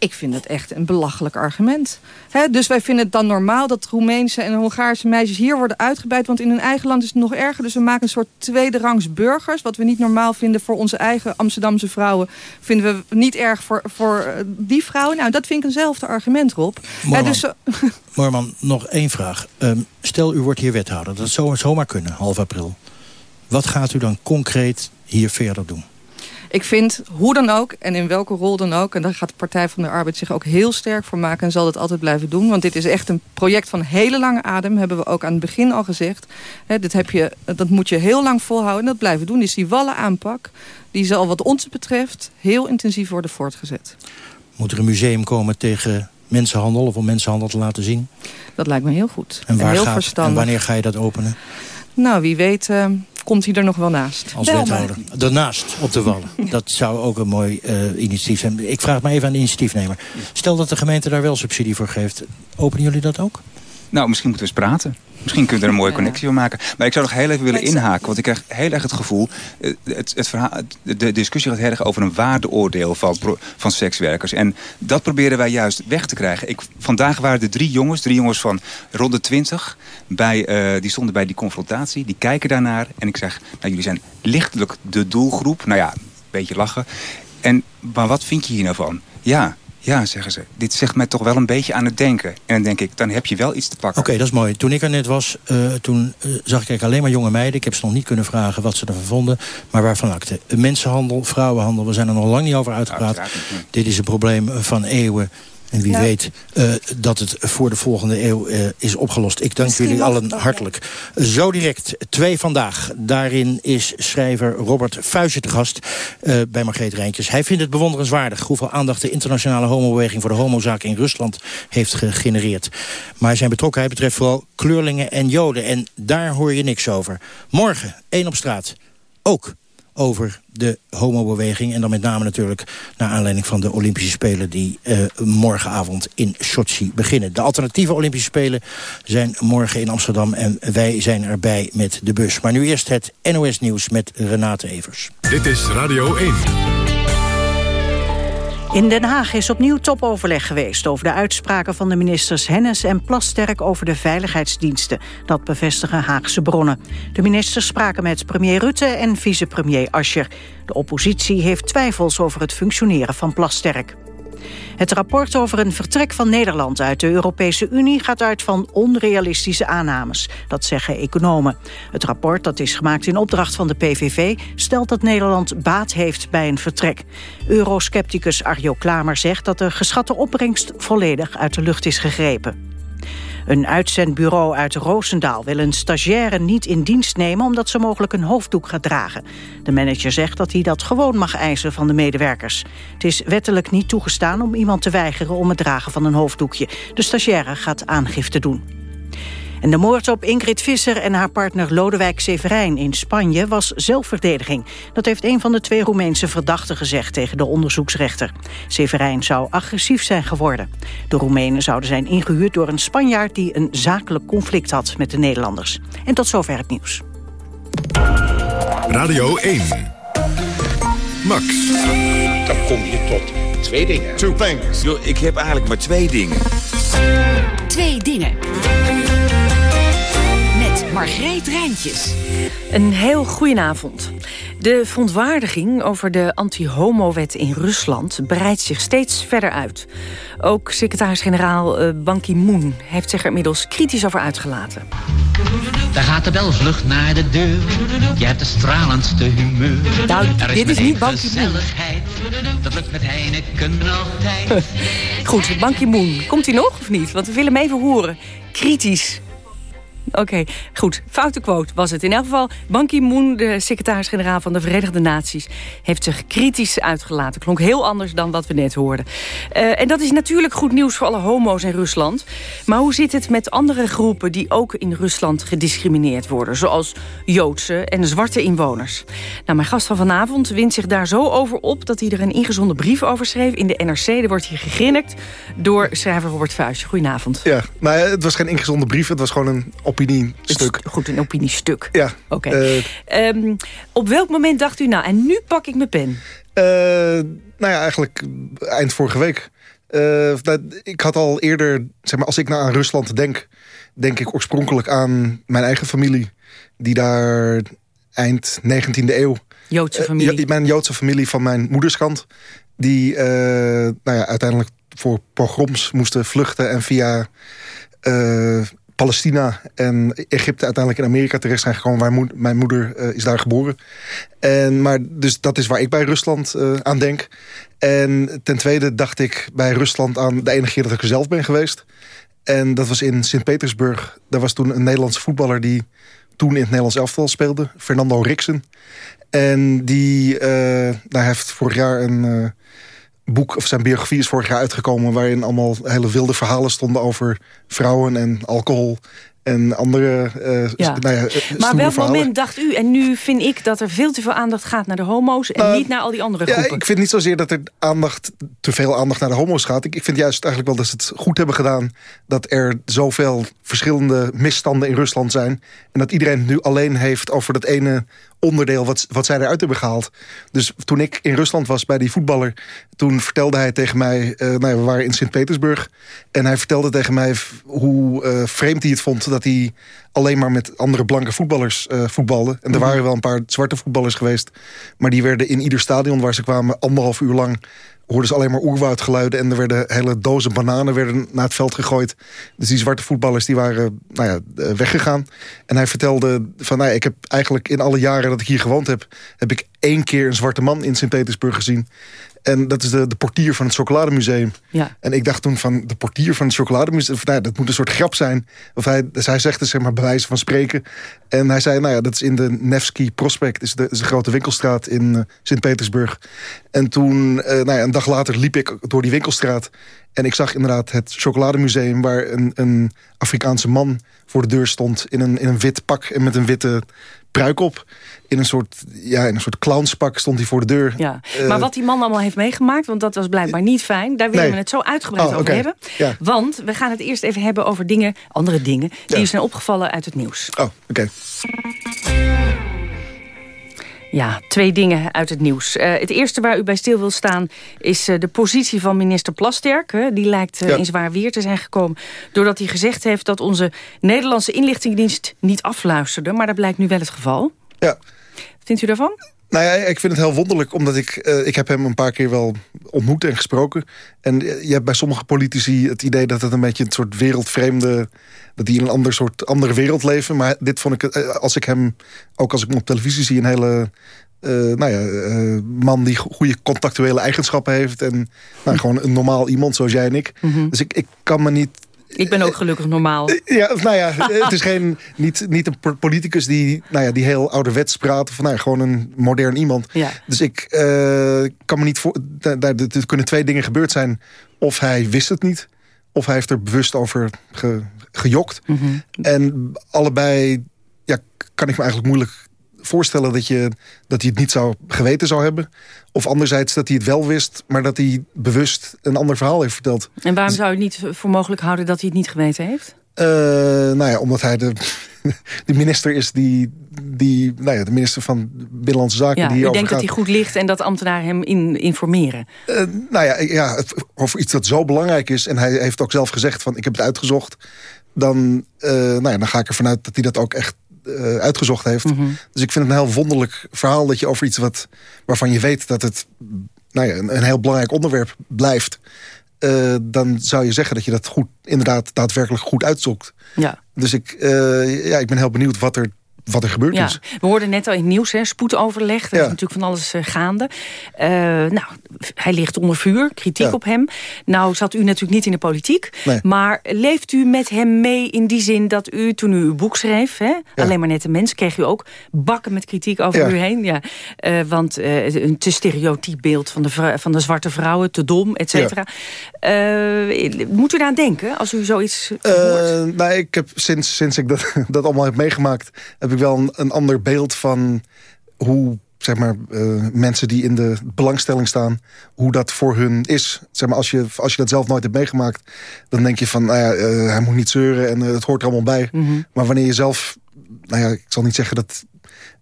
Ik vind dat echt een belachelijk argument. He, dus wij vinden het dan normaal dat Roemeense en Hongaarse meisjes hier worden uitgebuit. Want in hun eigen land is het nog erger. Dus we maken een soort tweederangs burgers. Wat we niet normaal vinden voor onze eigen Amsterdamse vrouwen. Vinden we niet erg voor, voor die vrouwen. Nou, dat vind ik eenzelfde argument, Rob. Moorman, dus, (laughs) Moorman nog één vraag. Um, stel, u wordt hier wethouder. Dat zou zomaar kunnen, half april. Wat gaat u dan concreet hier verder doen? Ik vind, hoe dan ook en in welke rol dan ook... en daar gaat de Partij van de Arbeid zich ook heel sterk voor maken... en zal dat altijd blijven doen. Want dit is echt een project van hele lange adem. Hebben we ook aan het begin al gezegd. dit heb je, dat moet je heel lang volhouden en dat blijven doen. Dus die wallen aanpak, die zal wat ons betreft... heel intensief worden voortgezet. Moet er een museum komen tegen mensenhandel... of om mensenhandel te laten zien? Dat lijkt me heel goed. En, waar heel gaat, verstandig. En wanneer ga je dat openen? Nou, wie weet... Uh, komt hij er nog wel naast. Als wethouder. Daarnaast, op de wallen. (laughs) Dat zou ook een mooi uh, initiatief zijn. Ik vraag me even aan de initiatiefnemer. Stel dat de gemeente daar wel subsidie voor geeft. Openen jullie dat ook? Nou, misschien moeten we eens praten. Misschien kunnen we er een mooie connectie van maken. Maar ik zou nog heel even willen inhaken. Want ik krijg heel erg het gevoel... eh, Het, het verhaal, de discussie gaat heel erg over een waardeoordeel van, van sekswerkers. En dat proberen wij juist weg te krijgen. Ik, vandaag waren er drie jongens. Drie jongens van rond de twintig. Bij, eh, die stonden bij die confrontatie. Die kijken daarnaar. En ik zeg, nou jullie zijn lichtelijk de doelgroep. Nou ja, een beetje lachen. En, maar wat vind je hier nou van? Ja, ja, zeggen ze. Dit zegt mij toch wel een beetje aan het denken. En dan denk ik, dan heb je wel iets te pakken. Oké, dat is mooi. Toen ik er net was, eh, toen eh, zag ik eigenlijk alleen maar jonge meiden. Ik heb ze nog niet kunnen vragen wat ze ervan vonden. Maar waarvan akte. Mensenhandel, vrouwenhandel, we zijn er nog lang niet over uitgepraat. Dit is een probleem van eeuwen. En wie weet eh, dat het voor de volgende eeuw eh, is opgelost. Ik dank Misschien jullie allen ook, hartelijk. Zo direct, twee vandaag. Daarin is schrijver Robert Fuijsen te gast eh, bij Margreet Rijntjes. Hij vindt het bewonderenswaardig hoeveel aandacht de internationale homobeweging voor de homozaak in Rusland heeft gegenereerd. Maar zijn betrokkenheid betreft vooral kleurlingen en joden. En daar hoor je niks over. Morgen, één op straat. Ook over de homobeweging. En dan met name natuurlijk naar aanleiding van de Olympische Spelen... die eh, morgenavond in Sochi beginnen. De alternatieve Olympische Spelen zijn morgen in Amsterdam... en wij zijn erbij met de bus. Maar nu eerst het NOS Nieuws met Renate Evers. Dit is Radio 1. In Den Haag is opnieuw topoverleg geweest over de uitspraken van de ministers Hennis en Plasterk over de veiligheidsdiensten. Dat bevestigen Haagse bronnen. De ministers spraken met premier Rutte en vicepremier Ascher. De oppositie heeft twijfels over het functioneren van Plasterk. Het rapport over een vertrek van Nederland uit de Europese Unie gaat uit van onrealistische aannames. Dat zeggen economen. Het rapport, dat is gemaakt in opdracht van de PVV, stelt dat Nederland baat heeft bij een vertrek. Euroscepticus Arjo Klamer zegt dat de geschatte opbrengst volledig uit de lucht is gegrepen. Een uitzendbureau uit Roosendaal wil een stagiaire niet in dienst nemen... omdat ze mogelijk een hoofddoek gaat dragen. De manager zegt dat hij dat gewoon mag eisen van de medewerkers. Het is wettelijk niet toegestaan om iemand te weigeren om het dragen van een hoofddoekje. De stagiaire gaat aangifte doen. En de moord op Ingrid Visser en haar partner Lodewijk Severijn in Spanje was zelfverdediging. Dat heeft een van de twee Roemeense verdachten gezegd tegen de onderzoeksrechter. Severijn zou agressief zijn geworden. De Roemenen zouden zijn ingehuurd door een Spanjaard die een zakelijk conflict had met de Nederlanders. En tot zover het nieuws. Radio 1. Max. Dan kom je tot twee dingen. Two things. ik heb eigenlijk maar twee dingen. Twee dingen. Margreet Rijntjes. Een heel goedenavond. De verontwaardiging over de anti-homo-wet in Rusland breidt zich steeds verder uit. Ook secretaris-generaal eh, Ban Ki-moon heeft zich er inmiddels kritisch over uitgelaten. Daar gaat de belvlucht naar de deur. Je hebt de stralendste humeur. Nou, dit is niet Ban Ki-moon. Dat lukt met Heineken altijd. (laughs) Goed, Ban Ki-moon. Komt hij nog of niet? Want we willen hem even horen. Kritisch. Oké, goed. Foute quote was het. In elk geval, Ban Ki-moon, de secretaris-generaal van de Verenigde Naties... heeft zich kritisch uitgelaten. Klonk heel anders dan wat we net hoorden. Eh, en dat is natuurlijk goed nieuws voor alle homo's in Rusland. Maar hoe zit het met andere groepen die ook in Rusland gediscrimineerd worden? Zoals Joodse en zwarte inwoners. Nou, mijn gast van vanavond wint zich daar zo over op... dat hij er een ingezonden brief over schreef in de NRC. Er wordt hier gegrinnikt door schrijver Robert Vuijsje. Goedenavond. Ja, ja, het was geen ingezonden brief, het was gewoon een opiniestuk. Goed, een opiniestuk. Ja. Oké. eh, Ehm, op welk moment dacht u nou, en nu pak ik mijn pen? eh, nou ja, eigenlijk eind vorige week. Eh, nou, ik had al eerder, zeg maar, als ik nou aan Rusland denk... denk ik oorspronkelijk aan mijn eigen familie... die daar eind 19e eeuw... Joodse eh, familie. ja, mijn Joodse familie van mijn moederskant... die eh, nou ja, uiteindelijk voor pogroms moesten vluchten... en via eh, Palestina en Egypte uiteindelijk in Amerika terecht zijn gekomen. Waar mijn moeder eh, is daar geboren. En, maar dus dat is waar ik bij Rusland eh, aan denk. En ten tweede dacht ik bij Rusland aan de enige keer dat ik er zelf ben geweest. En dat was in Sint-Petersburg. Daar was toen een Nederlandse voetballer die toen in het Nederlands elftal speelde. Fernando Riksen. En die eh, nou, heeft vorig jaar een boek, of zijn biografie is vorig jaar uitgekomen... waarin allemaal hele wilde verhalen stonden over vrouwen en alcohol. En andere uh, ja. Nou ja, maar welk verhalen. moment dacht u, en nu vind ik dat er veel te veel aandacht gaat naar de homo's... en Uh, niet naar al die andere groepen? Ja, ik vind niet zozeer dat er aandacht, te veel aandacht naar de homo's gaat. Ik, ik vind juist eigenlijk wel dat ze het goed hebben gedaan... dat er zoveel verschillende misstanden in Rusland zijn... en dat iedereen het nu alleen heeft over dat ene onderdeel wat, wat zij eruit hebben gehaald. Dus toen ik in Rusland was bij die voetballer... toen vertelde hij tegen mij... Uh, nou we waren in Sint-Petersburg... en hij vertelde tegen mij hoe vreemd hij het vond... dat hij alleen maar met andere blanke voetballers uh, voetbalde. En er Mhm. waren wel een paar zwarte voetballers geweest... maar die werden in ieder stadion waar ze kwamen... anderhalf uur lang hoorden ze alleen maar oerwoudgeluiden... en er werden hele dozen bananen werden naar het veld gegooid. Dus die zwarte voetballers die waren nou ja, uh, weggegaan. En hij vertelde van... Nou ja, ik heb eigenlijk in alle jaren dat ik hier gewoond heb... heb ik één keer een zwarte man in Sint-Petersburg gezien. En dat is de, de portier van het chocolademuseum. Ja. En ik dacht toen van de portier van het chocolademuseum... Nou, dat moet een soort grap zijn. Of hij, dus hij zegt dus zeg maar bij wijze van spreken. En hij zei, nou ja, dat is in de Nevsky Prospect. is de, is de grote winkelstraat in uh, Sint-Petersburg. En toen, uh, nou ja, een dag later liep ik door die winkelstraat. En ik zag inderdaad het chocolademuseum... waar een, een Afrikaanse man voor de deur stond... in een, in een wit pak en met een witte pruik op. In een soort, ja, in een soort clownspak stond hij voor de deur. Ja. Uh, maar wat die man allemaal heeft meegemaakt... want dat was blijkbaar niet fijn... daar willen nee. we het zo uitgebreid oh, over okay. hebben. Ja. Want we gaan het eerst even hebben over dingen, andere dingen... die ja. zijn opgevallen uit het nieuws. Oh, oké. Okay. Ja, twee dingen uit het nieuws. Uh, het eerste waar u bij stil wil staan is uh, de positie van minister Plasterk. Hè. Die lijkt uh, ja. in zwaar weer te zijn gekomen... doordat hij gezegd heeft dat onze Nederlandse inlichtingendienst niet afluisterde. Maar dat blijkt nu wel het geval. Ja. Wat vindt u daarvan? Nou ja, ik vind het heel wonderlijk, omdat ik, uh, ik heb hem een paar keer wel ontmoet en gesproken. En je hebt bij sommige politici het idee dat het een beetje een soort wereldvreemde... dat die in een ander soort andere wereld leven. Maar dit vond ik, als ik hem, ook als ik hem op televisie zie... een hele uh, nou ja, uh, man die goede contactuele eigenschappen heeft... en nou, gewoon een normaal iemand zoals jij en ik. Mhm. Mm -hmm. Dus ik, ik kan me niet... Ik ben ook gelukkig normaal. (laughs) Ja, nou ja, het is geen, niet, niet een politicus die, nou ja, die heel ouderwets praat. Of nou ja, gewoon een modern iemand. Ja. Dus ik uh, kan me niet voor... Er kunnen twee dingen gebeurd zijn. Of hij wist het niet. Of hij heeft er bewust over ge, gejokt. Mm -hmm. En allebei ja, kan ik me eigenlijk moeilijk voorstellen dat, je, dat hij het niet zou geweten zou hebben. Of anderzijds dat hij het wel wist, maar dat hij bewust een ander verhaal heeft verteld. En waarom zou je het niet voor mogelijk houden dat hij het niet geweten heeft? Uh, nou ja, omdat hij de, (laughs) de minister is die, die nou ja, de minister van Binnenlandse Zaken. Ja, die denkt gaat. dat hij goed ligt en dat ambtenaren hem in, informeren? Uh, nou ja, ja, over iets dat zo belangrijk is. En hij heeft ook zelf gezegd van ik heb het uitgezocht. Dan, uh, nou ja, dan ga ik ervan uit dat hij dat ook echt uh, uitgezocht heeft. Mhm. Mm -hmm. Dus ik vind het een heel wonderlijk verhaal... dat je over iets wat, waarvan je weet dat het nou ja, een, een heel belangrijk onderwerp blijft... Uh, dan zou je zeggen dat je dat goed, inderdaad daadwerkelijk goed uitzoekt. Ja. Dus ik, uh, ja, ik ben heel benieuwd wat er wat er gebeurd ja, is. We hoorden net al in het nieuws, hè, spoedoverleg. Er Ja. is natuurlijk van alles uh, gaande. Uh, nou, hij ligt onder vuur, kritiek Ja. op hem. Nou zat u natuurlijk niet in de politiek. Nee. Maar leeft u met hem mee in die zin dat u, toen u uw boek schreef... Hè, alleen maar net de mens, kreeg u ook bakken met kritiek over u heen. Ja. Uh, want een te stereotyp beeld van de, van de zwarte vrouwen, te dom, et cetera. Moet u daar aan denken als u zoiets hoort? Nou, ik heb sinds, sinds ik dat, (laughs) dat allemaal heb meegemaakt... heb ik wel een, een ander beeld van hoe zeg maar, uh, mensen die in de belangstelling staan... hoe dat voor hun is. Zeg maar, als, je, als je dat zelf nooit hebt meegemaakt... dan denk je van, nou ja, uh, hij moet niet zeuren en uh, het hoort er allemaal bij. Mhm. Maar wanneer je zelf... Nou ja, ik zal niet zeggen dat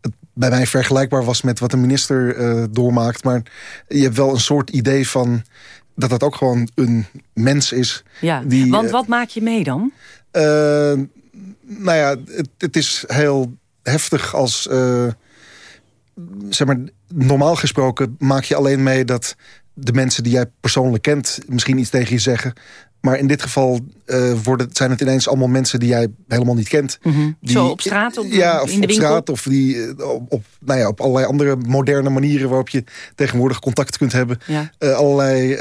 het bij mij vergelijkbaar was... met wat een minister doormaakt. Maar je hebt wel een soort idee van... dat dat ook gewoon een mens is. Ja, die, want wat maak je mee dan? nou ja, het, het, is heel heftig als... Uh, zeg maar, normaal gesproken maak je alleen mee dat de mensen die jij persoonlijk kent... misschien iets tegen je zeggen. Maar in dit geval uh, worden, zijn het ineens allemaal mensen die jij helemaal niet kent. Mm -hmm. die, Zo op straat, op, ja, of in de op winkel? straat of die, uh, op, op, nou ja, op allerlei andere moderne manieren... waarop je tegenwoordig contact kunt hebben. Ja. Uh, allerlei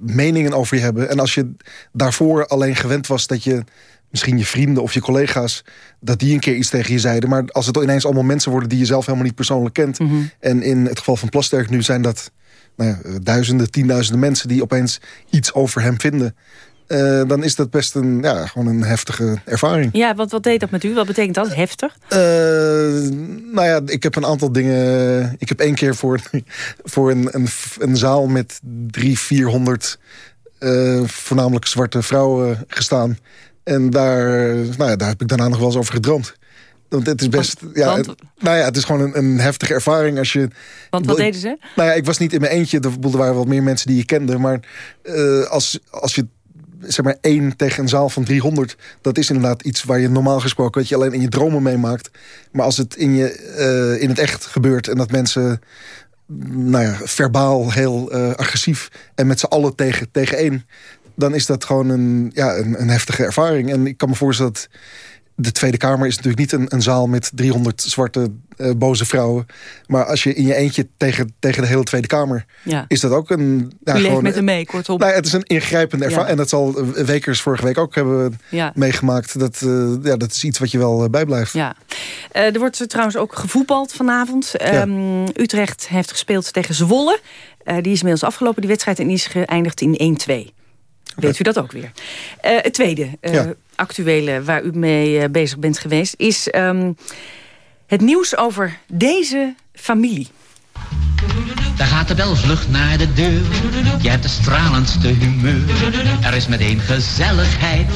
meningen over je hebben. En als je daarvoor alleen gewend was dat je misschien je vrienden of je collega's... dat die een keer iets tegen je zeiden. Maar als het ineens allemaal mensen worden die je zelf helemaal niet persoonlijk kent... Mm -hmm. en in het geval van Plasterk nu zijn dat nou ja, duizenden, tienduizenden mensen... die opeens iets over hem vinden. dan is dat best een, ja, gewoon een heftige ervaring. Ja, wat, wat deed dat met u? Wat betekent dat? Heftig? nou ja, ik heb een aantal dingen... Ik heb één keer voor, (laughs) voor een, een, een zaal met drie, vierhonderd... voornamelijk zwarte vrouwen gestaan. En daar, nou ja, daar heb ik daarna nog wel eens over gedroomd. Want het is best. ja, het, nou ja, het is gewoon een, een, heftige ervaring als je. Want wat deden ze? Nou ja, ik was niet in mijn eentje. Er waren wel meer mensen die je kende. Maar uh, als, als je zeg maar één tegen een zaal van 300... dat is inderdaad iets waar je normaal gesproken... wat je alleen in je dromen meemaakt. Maar als het in, je, uh, in het echt gebeurt... en dat mensen nou ja, verbaal heel uh, agressief... en met z'n allen tegen, tegen één... dan is dat gewoon een, ja, een, een heftige ervaring. En ik kan me voorstellen dat de Tweede Kamer is natuurlijk niet een, een zaal met 300 zwarte uh, boze vrouwen. Maar als je in je eentje tegen, tegen de hele Tweede Kamer... Ja. is dat ook een... Ja, U gewoon, met hem mee, kortom. Nou, het is een ingrijpende ervaring. En dat zal eh, Wekers vorige week ook hebben meegemaakt. Dat, uh, ja, dat is iets wat je wel bijblijft. Ja. er wordt trouwens ook gevoetbald vanavond. Um, Utrecht heeft gespeeld tegen Zwolle. die is inmiddels afgelopen, die wedstrijd. En die is geëindigd in 1-2. Weet u dat ook weer. het tweede actuele waar u mee uh, bezig bent geweest... is um, het nieuws over deze familie. Daar gaat de bel vlug naar de deur. Je hebt de stralendste humeur. Er is meteen gezelligheid.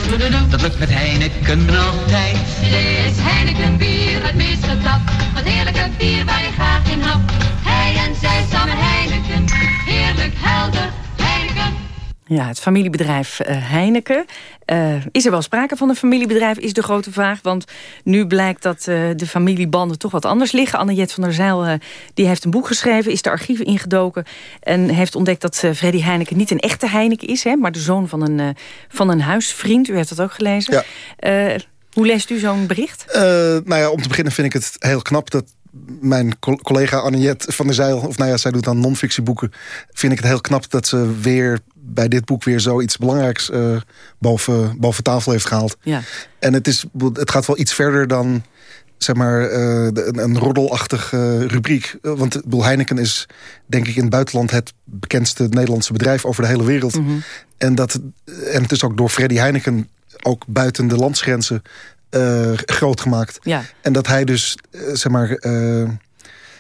Dat lukt met Heineken altijd. Dit is Heineken bier, het meest getap. Wat heerlijke bier waar je graag in hap. Hij en zij samen Heineken. Heerlijk helder ja, het familiebedrijf uh, Heineken. Uh, is er wel sprake van een familiebedrijf, is de grote vraag. Want nu blijkt dat uh, de familiebanden toch wat anders liggen. Anne-Jet van der Zijl die heeft een boek geschreven, is de archieven ingedoken... en heeft ontdekt dat Freddy Heineken niet een echte Heineken is... Hè, maar de zoon van een, van een huisvriend. U heeft dat ook gelezen. Ja. hoe leest u zo'n bericht? nou ja, om te beginnen vind ik het heel knap dat mijn collega Anniet van der Zeil... of nou ja, zij doet dan non-fictieboeken... vind ik het heel knap dat ze weer bij dit boek weer zoiets belangrijks uh, boven, boven tafel heeft gehaald. Ja. En het, is, het gaat wel iets verder dan zeg maar, uh, een, een roddelachtige rubriek. Want bedoel, Heineken is, denk ik, in het buitenland... het bekendste Nederlandse bedrijf over de hele wereld. Mm -hmm. en, dat, en het is ook door Freddy Heineken... ook buiten de landsgrenzen uh, groot gemaakt. Ja. En dat hij dus, zeg maar...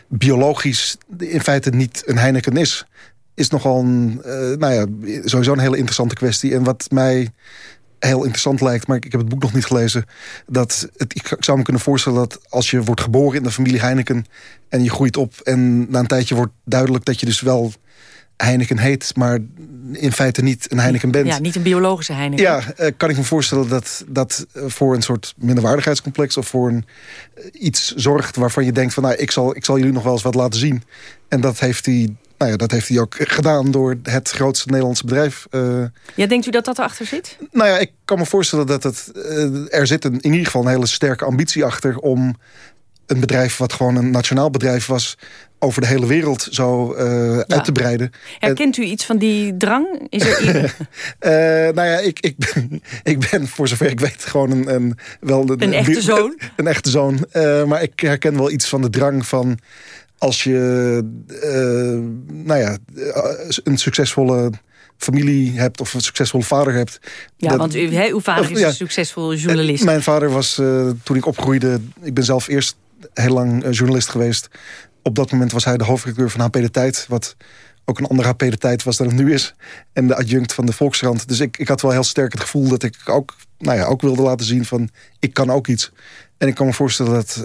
biologisch in feite niet een Heineken is is nogal een, nou ja, sowieso een hele interessante kwestie. En wat mij heel interessant lijkt, maar ik heb het boek nog niet gelezen... dat het, ik zou me kunnen voorstellen dat als je wordt geboren in de familie Heineken... en je groeit op en na een tijdje wordt duidelijk dat je dus wel Heineken heet... maar in feite niet een Heineken bent. Ja, niet een biologische Heineken. Ja, uh, kan ik me voorstellen dat dat voor een soort minderwaardigheidscomplex... of voor een, uh, iets zorgt waarvan je denkt van... nou, ik zal, ik zal jullie nog wel eens wat laten zien. En dat heeft hij nou ja, dat heeft hij ook gedaan door het grootste Nederlandse bedrijf. Uh, ja, denkt u dat dat erachter zit? Nou ja, ik kan me voorstellen dat het, uh, er zit een, in ieder geval een hele sterke ambitie achter... om een bedrijf wat gewoon een nationaal bedrijf was over de hele wereld zo uh, ja. uit te breiden. Herkent u iets van die drang? Is er (laughs) uh, nou ja, ik, ik, ben, (laughs) ik ben voor zover ik weet gewoon een... Een, wel een, (laughs) een echte zoon? Een, een echte zoon. Uh, maar ik herken wel iets van de drang van als je nou ja, een succesvolle familie hebt of een succesvolle vader hebt. Ja, want u, he, uw vader is een succesvol journalist. Mijn vader was, uh, toen ik opgroeide... ik ben zelf eerst heel lang uh, journalist geweest. Op dat moment was hij de hoofdredacteur van HP De Tijd... wat ook een andere HP De Tijd was dan het nu is. En de adjunct van de Volkskrant. Dus ik, ik had wel heel sterk het gevoel dat ik ook, nou ja, ook wilde laten zien van... ik kan ook iets. En ik kan me voorstellen dat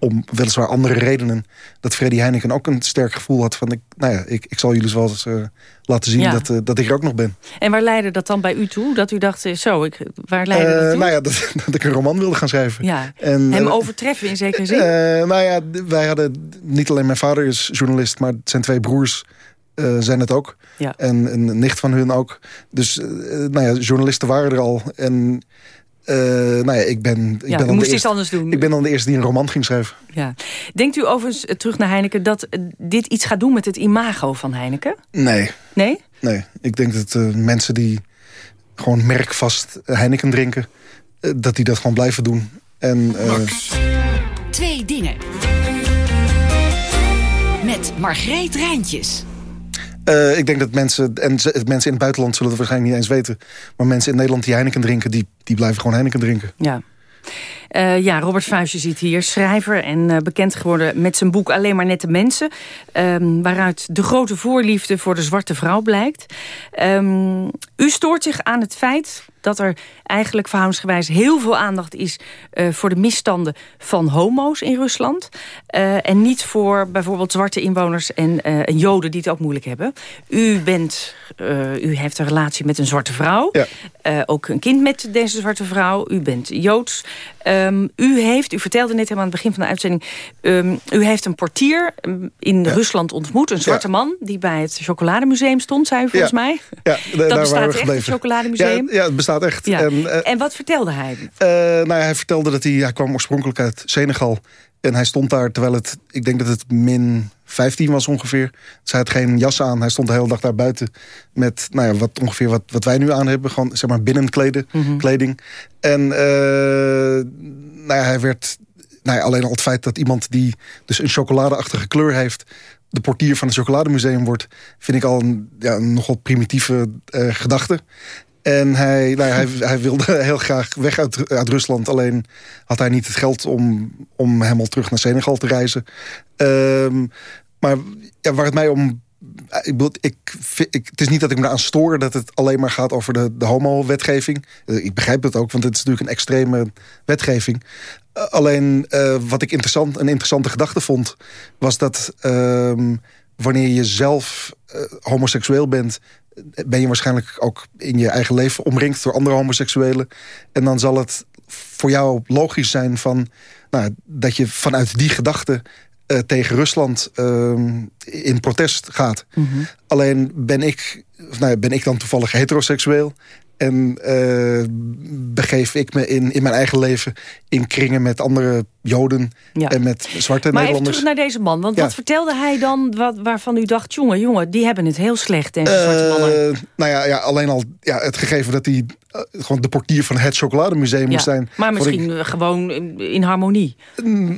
om weliswaar andere redenen... dat Freddy Heineken ook een sterk gevoel had van... Ik, nou ja, ik, ik zal jullie wel eens uh, laten zien dat, uh, dat ik er ook nog ben. En waar leidde dat dan bij u toe? Dat u dacht, eh, zo, ik, waar leidde dat toe? Nou ja, dat, (laughs) dat, ik een roman wilde gaan schrijven. Ja. En, Hem overtreffen in zekere zin? (laughs) nou ja, wij hadden... Niet alleen mijn vader is journalist, maar zijn twee broers... zijn het ook. Ja. En een nicht van hun ook. Dus nou ja, journalisten waren er al. En uh, nou ja, ik ben, ik ja, ben dan moest iets anders doen. Ik ben dan de eerste die een roman ging schrijven. Ja. Denkt u overigens, eh, terug naar Heineken, dat eh, dit iets gaat doen met het imago van Heineken? Nee. Nee? Nee. Ik denk dat uh, mensen die gewoon merkvast Heineken drinken... Uh, dat die dat gewoon blijven doen. En, Max. Twee dingen. Met Margreet Rijntjes. Uh, ik denk dat mensen, en mensen in het buitenland zullen het waarschijnlijk niet eens weten... maar mensen in Nederland die Heineken drinken, die, die blijven gewoon Heineken drinken. Ja. Uh, ja, Robert Vuijsje zit hier, schrijver en uh, bekend geworden met zijn boek Alleen maar nette mensen. Um, waaruit de grote voorliefde voor de zwarte vrouw blijkt. Um, u stoort zich aan het feit dat er eigenlijk verhoudingsgewijs heel veel aandacht is... Uh, voor de misstanden van homo's in Rusland. En niet voor bijvoorbeeld zwarte inwoners en, en, joden die het ook moeilijk hebben. U, bent, u heeft een relatie met een zwarte vrouw. Ja. ook een kind met deze zwarte vrouw. U bent joods. Um, u heeft, u vertelde net helemaal aan het begin van de uitzending... Um, u heeft een portier in ja. Rusland ontmoet. Een zwarte ja. man die bij het chocolademuseum stond, zei u volgens mij. Ja, dat daar bestaat echt, het chocolademuseum. Ja, het bestaat echt. Ja. En, uh, en wat vertelde hij? Uh, nou, hij vertelde dat hij, hij kwam oorspronkelijk uit Senegal. En hij stond daar terwijl het, ik denk dat het min 15 was ongeveer. Hij had geen jas aan. Hij stond de hele dag daar buiten met nou ja, wat, ongeveer wat, wat wij nu aan hebben. Gewoon zeg maar binnenkleden, mm -hmm. kleding. En uh, nou ja, hij werd... Nou ja, alleen al het feit dat iemand die dus een chocoladeachtige kleur heeft de portier van het chocolademuseum wordt... vind ik al een, ja, een nogal primitieve uh, gedachte. En hij, nou, hij, hij, wilde (laughs) heel graag weg uit, Rusland. Alleen had hij niet het geld om, om helemaal terug naar Senegal te reizen. Um, maar waar het mij om... Ik, bedoel, ik, ik, het is niet dat ik me aan stoor dat het alleen maar gaat over de, de homo-wetgeving. Ik begrijp het ook, want het is natuurlijk een extreme wetgeving. Uh, alleen uh, wat ik interessant, een interessante gedachte vond... was dat um, wanneer je zelf homoseksueel bent ben je waarschijnlijk ook in je eigen leven omringd door andere homoseksuelen. En dan zal het voor jou logisch zijn van, nou, dat je vanuit die gedachte uh, tegen Rusland uh, in protest gaat. Mm -hmm. Alleen ben ik, nou, ben ik dan toevallig heteroseksueel. En uh, begeef ik me in, in mijn eigen leven in kringen met andere Joden ja. en met zwarte maar Nederlanders. Maar even terug naar deze man, want ja. wat vertelde hij dan wat, waarvan u dacht... jongen, jongen, die hebben het heel slecht, deze uh, zwarte mannen. Nou ja, ja, alleen al ja, het gegeven dat hij uh, gewoon de portier van het chocolademuseum moest zijn. Maar misschien ik... gewoon in harmonie.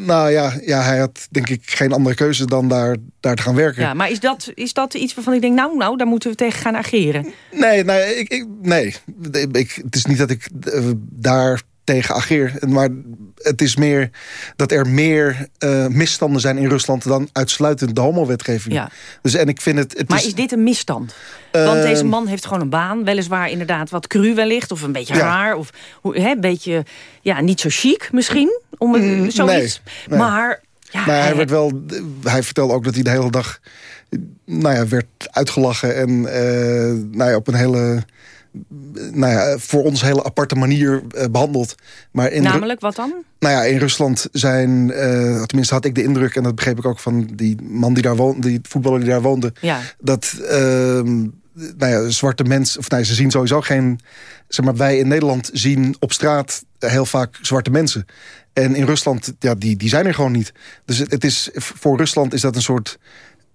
Nou ja, ja, hij had denk ik geen andere keuze dan daar, daar te gaan werken. Ja, maar is dat, is dat iets waarvan ik denk, nou, nou, daar moeten we tegen gaan ageren? Nee, nee, ik, ik nee. Ik, het is niet dat ik uh, daar tegen ageer. Maar het is meer dat er meer uh, misstanden zijn in Rusland... dan uitsluitend de homo-wetgeving. Ja. Dus, en ik vind het, het maar is, is dit een misstand? Uh, Want deze man heeft gewoon een baan. Weliswaar inderdaad wat cru wellicht. Of een beetje ja. raar. Of hè, een beetje ja, niet zo chic misschien. Om het, mm, zoiets. Nee, nee. Maar... Ja, maar hij, werd wel, hij vertelde ook dat hij de hele dag nou ja, werd uitgelachen. En uh, nou ja, op een hele nou ja, voor ons hele aparte manier uh, behandeld. Maar in Namelijk, wat dan? Nou ja, in Rusland zijn, uh, tenminste had ik de indruk... en dat begreep ik ook van die man die daar woonde, die voetballer die daar woonde... Ja. dat uh, nou ja, zwarte mensen, of nee, ze zien sowieso geen... zeg maar, wij in Nederland zien op straat heel vaak zwarte mensen. En in Rusland, ja, die, die zijn er gewoon niet. Dus het, het is, voor Rusland is dat een soort...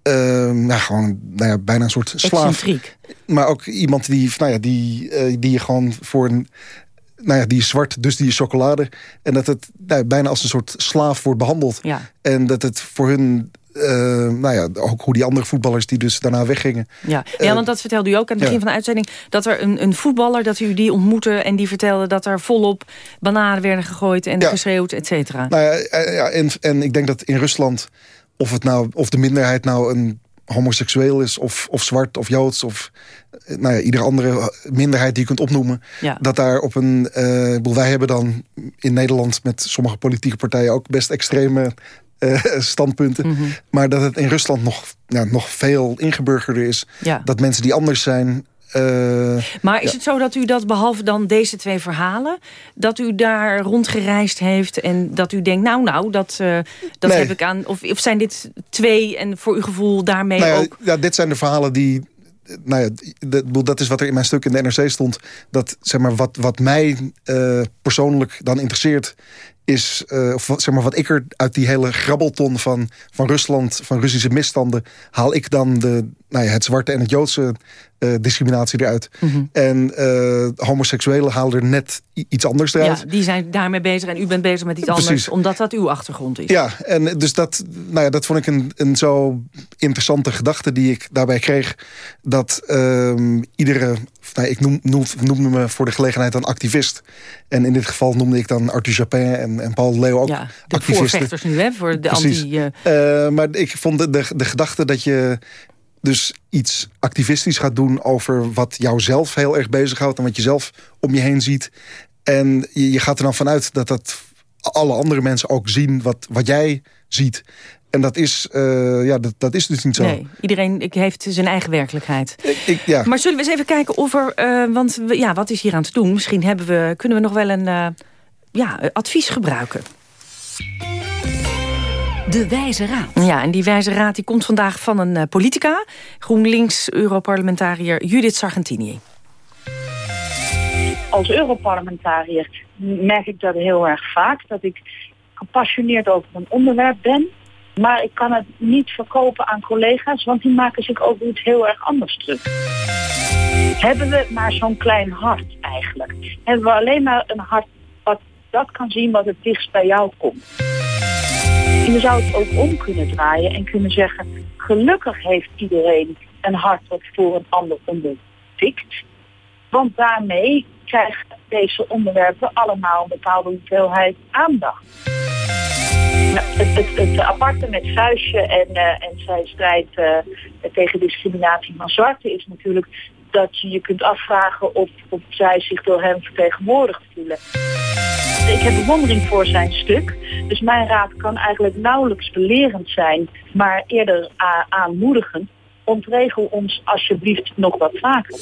Uh, nou, gewoon nou ja, bijna een soort slaaf. Maar ook iemand die, nou ja, die, uh, die je gewoon voor een... Nou ja, die is zwart, dus die is chocolade. En dat het nou, bijna als een soort slaaf wordt behandeld. Ja. En dat het voor hun... Uh, nou ja, ook hoe die andere voetballers die dus daarna weggingen. Ja, ja want dat vertelde u ook aan het begin ja. van de uitzending. Dat er een, een voetballer, dat u die ontmoette... en die vertelde dat er volop bananen werden gegooid... en ja. geschreeuwd, et cetera. Nou ja, ja en, en ik denk dat in Rusland of, het nou, of de minderheid nou een homoseksueel is... of, of zwart of joods of nou ja, iedere andere minderheid die je kunt opnoemen... Ja. dat daar op een... Uh, wij hebben dan in Nederland met sommige politieke partijen... ook best extreme uh, (laughs) standpunten. Mm -hmm. Maar dat het in Rusland nog, ja, nog veel ingeburgerder is. Ja. Dat mensen die anders zijn... Uh, maar is ja. het zo dat u dat, behalve dan deze twee verhalen... dat u daar rondgereisd heeft en dat u denkt... nou, nou, dat, uh, dat Nee. heb ik aan... Of, of zijn dit twee en voor uw gevoel daarmee nou ja, ook... ja, dit zijn de verhalen die... Nou ja, dat, dat is wat er in mijn stuk in de NRC stond. Dat zeg maar, wat, wat mij uh, persoonlijk dan interesseert is, uh, of zeg maar, wat ik er uit die hele grabbelton van, van Rusland, van Russische misstanden, haal ik dan de, nou ja, het zwarte en het Joodse uh, discriminatie eruit. Mhm. En uh, homoseksuelen halen er net iets anders eruit. Ja, die zijn daarmee bezig en u bent bezig met iets Precies. anders, omdat dat uw achtergrond is. Ja, en dus dat, nou ja, dat vond ik een, een zo interessante gedachte die ik daarbij kreeg. Dat um, iedere, nou, ik noem, noem, noemde me voor de gelegenheid een activist. En in dit geval noemde ik dan Arthur Japin en, en Paul Leo ook ja, de activisten. voorvechters nu, hè, voor de Precies. anti... Uh... Uh, maar ik vond de, de, de gedachte dat je dus iets activistisch gaat doen over wat jou zelf heel erg bezighoudt en wat je zelf om je heen ziet. En je, je gaat er dan vanuit dat dat alle andere mensen ook zien wat, wat jij ziet. En dat is, uh, ja, dat, dat is dus niet zo. Nee, iedereen heeft zijn eigen werkelijkheid. Ik, ik, ja. Maar zullen we eens even kijken of er... Uh, want we, ja, wat is hier aan te doen? Misschien hebben we, kunnen we nog wel een uh, ja, advies gebruiken. De Wijze Raad. Ja, en die Wijze Raad die komt vandaag van een uh, politica. GroenLinks-Europarlementariër Judith Sargentini. Als Europarlementariër merk ik dat heel erg vaak. Dat ik gepassioneerd over een onderwerp ben. Maar ik kan het niet verkopen aan collega's. Want die maken zich over iets heel erg anders druk. Hebben we maar zo'n klein hart eigenlijk? Hebben we alleen maar een hart wat dat kan zien wat het dichtst bij jou komt? En je zou het ook om kunnen draaien en kunnen zeggen... gelukkig heeft iedereen een hart wat voor een ander ondertikt. Want daarmee krijgen deze onderwerpen allemaal een bepaalde hoeveelheid aandacht. Nou, het, het, aparte met Vuistje en, uh, en zijn strijd uh, tegen discriminatie van zwarte is natuurlijk dat je je kunt afvragen of, of zij zich door hem vertegenwoordigd voelen. Ik heb bewondering voor zijn stuk. Dus mijn raad kan eigenlijk nauwelijks belerend zijn, maar eerder aanmoedigend. Ontregel ons alsjeblieft nog wat vaker.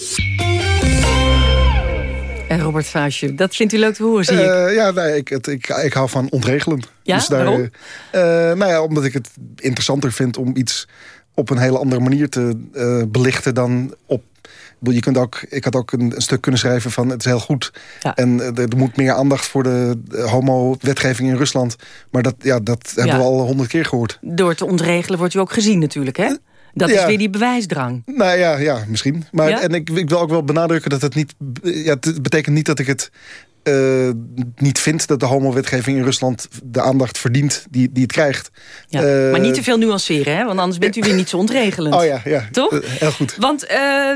En Robert Vuistje, dat vindt u leuk te horen, zie ik. Uh, ja, nee, ik, het, ik, ik hou van ontregelen. Ja, dus daar, waarom? Uh, nou ja, omdat ik het interessanter vind om iets op een hele andere manier te uh, belichten dan op je kunt ook, ik had ook een, een, stuk kunnen schrijven van het is heel goed. Ja. En er, er, moet meer aandacht voor de, de homo-wetgeving in Rusland. Maar dat, ja, dat hebben we al honderd keer gehoord. Door te ontregelen wordt u ook gezien natuurlijk, hè? Dat is weer die bewijsdrang. Nou ja, ja misschien. Maar, Ja? En ik, ik wil ook wel benadrukken dat het niet... Ja, het betekent niet dat ik het eh, niet vind... dat de homo-wetgeving in Rusland de aandacht verdient die, die het krijgt. Ja. Eh, maar niet te veel nuanceren, hè? Want anders bent u weer niet zo ontregelend. (laughs) Oh ja, ja. Toch? Eh, heel goed. Want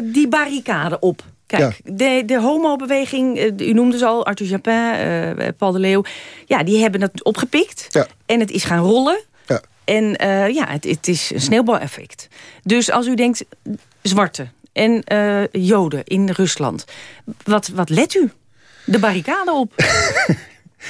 die barricade op. Kijk, de, de homobeweging, u noemde ze al, Arthur Japin, Paul de Leeuw. Ja, die hebben het opgepikt. Ja. En het is gaan rollen. En eh, ja, het, het is een sneeuwbaleffect. Dus als u denkt, zwarte en eh, joden in Rusland. Wat, wat let u? De barricade op. (laughs)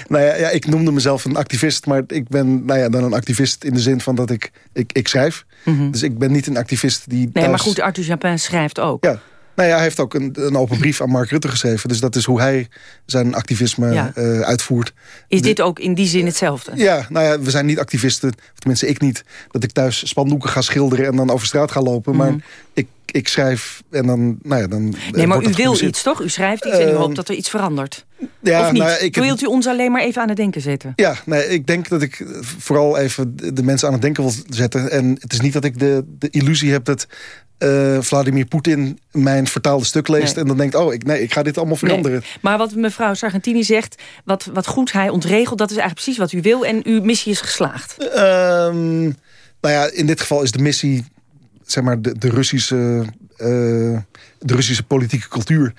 Nou ja, ja, ik noemde mezelf een activist, maar ik ben nou ja, dan een activist in de zin van dat ik, ik, ik schrijf. Dus ik ben niet een activist die. Mhm. Nee, maar goed, Arthur Japin schrijft ook. Ja. Nou ja, hij heeft ook een, een open brief aan Mark Rutte geschreven. Dus dat is hoe hij zijn activisme Ja. eh, uitvoert. Is dit ook in die zin hetzelfde? Ja, nou ja, we zijn niet activisten. Of tenminste, ik niet. Dat ik thuis spandoeken ga schilderen en dan over straat ga lopen. Maar ik, ik schrijf en dan, nou ja, dan... Mhm. Nee, maar u wil iets toch? U schrijft iets en u Ehm, hoopt dat er iets verandert. ja, of niet? nou ja, ik Wilt u ons alleen maar even aan het denken zetten? Ja, nee, ik denk dat ik vooral even de de mensen aan het denken wil zetten. En het is niet dat ik de, de illusie heb dat eh, Vladimir Poetin mijn vertaalde stuk leest... Nee. en dan denkt, oh, ik, nee, ik ga dit allemaal veranderen. Nee. Maar wat mevrouw Sargentini zegt, wat, wat goed hij ontregelt... dat is eigenlijk precies wat u wil en uw missie is geslaagd. Ehm, nou ja, in dit geval is de missie, zeg maar, de, de, Russische, eh, de Russische politieke cultuur.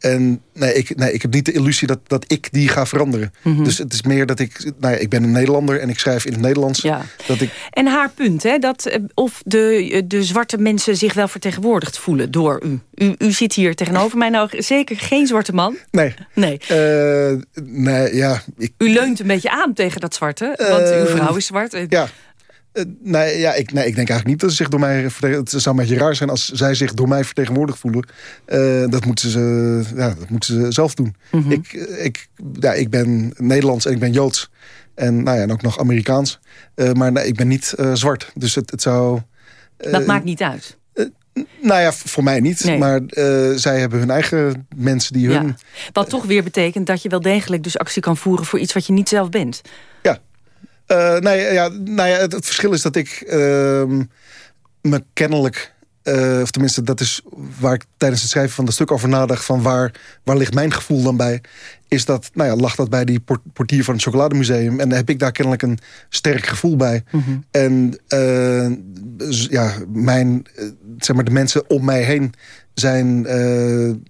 En nee, ik, nee, ik heb niet de illusie dat, dat ik die ga veranderen. Mhm. Dus het is meer dat ik, nou ja, ik ben een Nederlander en ik schrijf in het Nederlands. Ja. Dat ik, En haar punt, hè, dat eh, of de, de zwarte mensen zich wel vertegenwoordigd voelen door u. U, u zit hier tegenover mij nou zeker geen zwarte man. nee. Nee. Eh, nee, ja. Ik, U leunt een beetje aan tegen dat zwarte, want uw vrouw is zwart. Ja. Nee, ja, ik, nee, ik denk eigenlijk niet dat ze zich door mij... Het zou een beetje raar zijn als zij zich door mij vertegenwoordigd voelen. Eh, dat, moeten ze, ja, dat moeten ze zelf doen. Mhm. ik, ik, ja, ik ben Nederlands en ik ben Joods. En, nou ja, en ook nog Amerikaans. Eh, maar nee, ik ben niet zwart. Dus het, het zou... dat maakt niet uit. Nou ja, voor mij niet. Maar uh, zij hebben hun eigen mensen die hun... Ja. Wat toch weer betekent dat je wel degelijk dus actie kan voeren... voor iets wat je niet zelf bent. Ja. Uh, nou ja, nou ja het, het, verschil is dat ik uh, me kennelijk uh, of tenminste, dat is waar ik tijdens het schrijven van dat stuk over nadacht... van waar, waar ligt mijn gevoel dan bij? Is dat, nou ja, lag dat bij die portier van het Chocolademuseum... en heb ik daar kennelijk een sterk gevoel bij. Mhm. En uh, ja, mijn, zeg maar, de mensen om mij heen zijn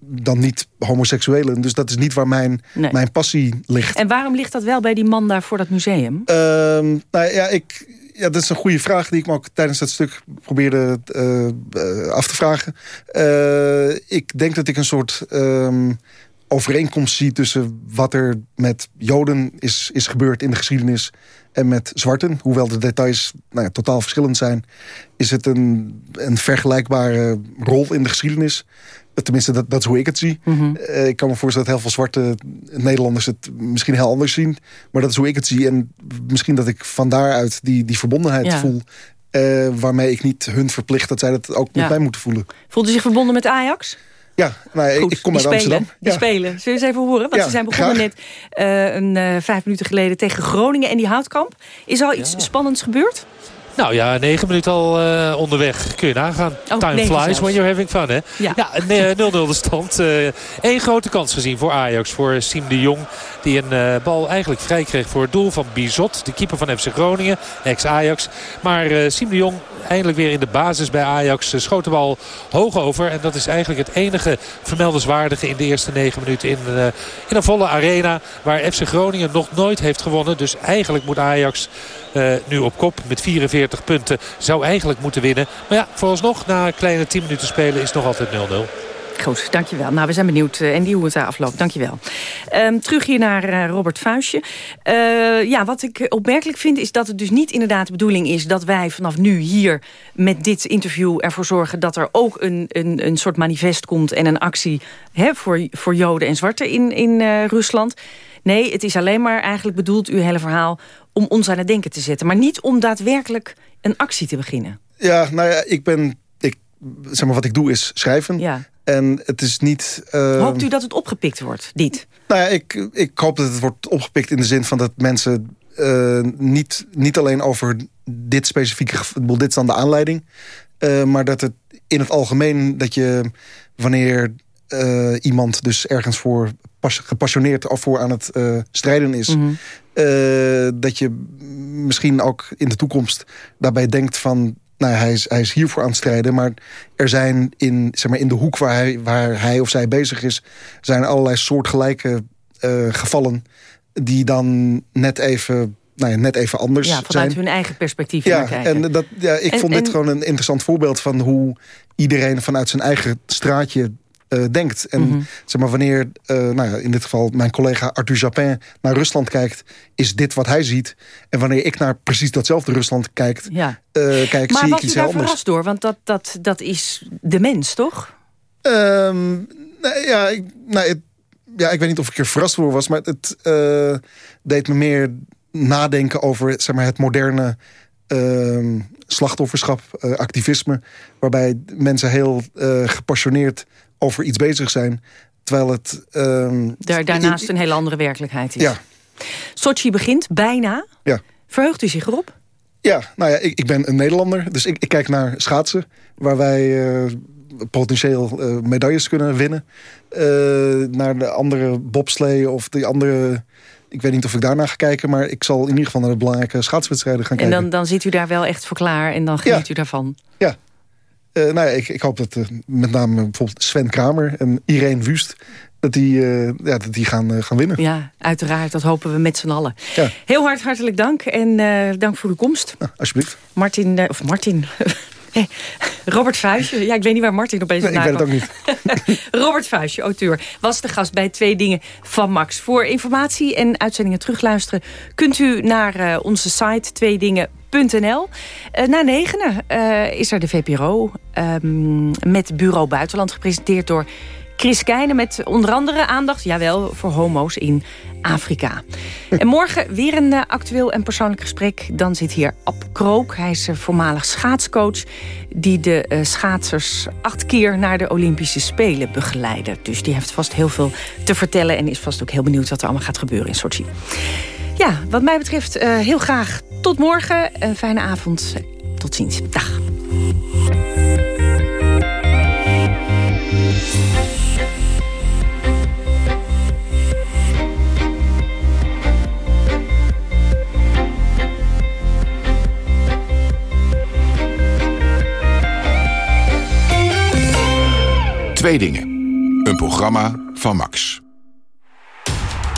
dan niet homoseksuelen. Dus dat is niet waar mijn, mijn passie ligt. En waarom ligt dat wel bij die man daar voor dat museum? Ehm, nou ja, ik ja, dat is een goede vraag die ik me ook tijdens dat stuk probeerde uh, af te vragen. Uh, ik denk dat ik een soort um, overeenkomst zie tussen wat er met Joden is, is gebeurd in de geschiedenis en met zwarten. Hoewel de details nou ja, totaal verschillend zijn, is het een, een vergelijkbare rol in de geschiedenis. Tenminste, dat, dat is hoe ik het zie. Mhm. Eh, ik kan me voorstellen dat heel veel zwarte Nederlanders het misschien heel anders zien. Maar dat is hoe ik het zie. En misschien dat ik van daaruit die, die verbondenheid voel. Uh, waarmee ik niet hun verplicht dat zij dat ook met mij moeten voelen. Voelde je zich verbonden met Ajax? Ja, nou, ik kom uit Amsterdam. Die spelen. Zullen we eens even horen? Want ze zijn begonnen net uh, een, vijf minuten geleden tegen Groningen en die Houtkamp. Is al iets spannends gebeurd? Nou ja, negen minuten al uh, onderweg. Kun je nagaan. Oh, Time flies when you're having fun, hè? Ja, 0-0 (laughs) de stand. Eén uh, grote kans gezien voor Ajax. Voor Siem de Jong. Die een uh, bal eigenlijk vrij kreeg voor het doel van Bizot. De keeper van FC Groningen. Ex-Ajax. Maar uh, Siem de Jong eindelijk weer in de basis bij Ajax. Schoot hoog over. En dat is eigenlijk het enige vermeldenswaardige in de eerste negen minuten. In, in een volle arena waar FC Groningen nog nooit heeft gewonnen. Dus eigenlijk moet Ajax uh, nu op kop met 44 punten. Zou eigenlijk moeten winnen. Maar ja, vooralsnog na een kleine 10 minuten spelen is nog altijd 0-0. Goed, dankjewel. Nou, we zijn benieuwd uh, en die hoe het daar afloopt. Dankjewel. Um, terug hier naar uh, Robert Vuistje. Uh, ja, wat ik opmerkelijk vind is dat het dus niet inderdaad de bedoeling is... dat wij vanaf nu hier met dit interview ervoor zorgen... dat er ook een, een, een soort manifest komt en een actie hè, voor, voor Joden en Zwarten in, in Rusland. Nee, het is alleen maar eigenlijk bedoeld, uw hele verhaal om ons aan het denken te zetten. Maar niet om daadwerkelijk een actie te beginnen. Ja, nou ja, ik ben... Ik, zeg maar, wat ik doe is schrijven. Ja. En het is niet... Uh... Hoopt u dat het opgepikt wordt, dit? Nou ja, ik, ik hoop dat het wordt opgepikt in de zin van dat mensen... Uh, niet, niet alleen over dit specifieke geval, dit is dan de aanleiding... Uh, maar dat het in het algemeen, dat je wanneer uh, iemand dus ergens voor gepassioneerd voor aan het strijden is... Mm uh, dat je misschien ook in de toekomst daarbij denkt van... Nou, hij is, hij is hiervoor aan het strijden, maar er zijn in, zeg maar, in de hoek waar hij, waar hij of zij bezig is... zijn allerlei soortgelijke uh, gevallen die dan net even nou ja, net even anders ja, vanuit hun eigen perspectief ja, En dat, ja, ik vond dit gewoon een interessant voorbeeld van hoe iedereen vanuit zijn eigen straatje uh, denkt. En mm -hmm. zeg maar, wanneer, uh, nou ja, in dit geval mijn collega Arthur Japin naar Rusland kijkt... is dit wat hij ziet. En wanneer ik naar precies datzelfde Rusland kijkt, ja. uh, kijk, maar zie ik iets heel anders. Maar was door? Want dat, dat, dat is de mens, toch? Um, nou, ja, ik, nou, het, ja, ik weet niet of ik er verrast door was... maar het deed me meer nadenken over zeg maar, het moderne... Uh, slachtofferschap, activisme... waarbij mensen heel gepassioneerd over iets bezig zijn. Terwijl het... Um, Daar, daarnaast een hele andere werkelijkheid is. Ja. Sochi begint bijna. Ja. Verheugt u zich erop? Ja, nou ja, ik, ik ben een Nederlander. Dus ik, ik kijk naar schaatsen. Waar wij uh, potentieel uh, medailles kunnen winnen. Uh, naar de andere bobslee of die andere... Ik weet niet of ik daarna ga kijken, maar ik zal in ieder geval naar de belangrijke schaatswedstrijden gaan en kijken. En dan, dan zit u daar wel echt voor klaar en dan geniet ja. u daarvan. Ja, uh, nou ja, ik, ik, hoop dat uh, met name bijvoorbeeld Sven Kramer en Irene Wust... dat die, uh, ja, dat die gaan, gaan winnen. Ja, uiteraard. Dat hopen we met z'n allen. Ja. Heel hard hartelijk dank en dank voor uw komst. Nou, alsjeblieft. Martin, of Martin... (laughs) Robert Vuijsje. Ja, ik weet niet waar Martin opeens nee, vandaan Ik weet het ook niet. (laughs) Robert Vuijsje, auteur, was de gast bij Twee Dingen van Max. Voor informatie en uitzendingen terugluisteren... kunt u naar onze site tweedingen.nl. Uh, na negenen uh, is er de VPRO um, met Bureau Buitenland... gepresenteerd door Chris Keijnen met onder andere aandacht, jawel, voor homo's in Afrika. En morgen weer een uh, actueel en persoonlijk gesprek. Dan zit hier Ab Krook. Hij is voormalig schaatscoach... die de schaatsers acht keer naar de Olympische Spelen begeleidde. Dus die heeft vast heel veel te vertellen... en is vast ook heel benieuwd wat er allemaal gaat gebeuren in Sochi. Ja, wat mij betreft heel graag tot morgen. Een fijne avond. Tot ziens. Dag. Twee dingen. Een programma van Max.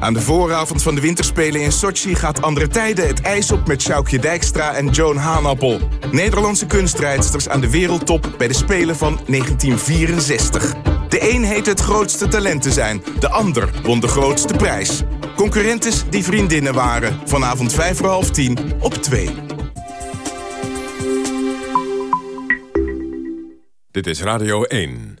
Aan de vooravond van de winterspelen in Sochi gaat andere tijden het ijs op met Sjoukje Dijkstra en Joan Haanappel. Nederlandse kunstrijdsters aan de wereldtop bij de Spelen van 1964. De een heet het grootste talent te zijn, de ander won de grootste prijs. Concurrentes die vriendinnen waren. Vanavond 5 voor half 10 op 2. Dit is Radio 1.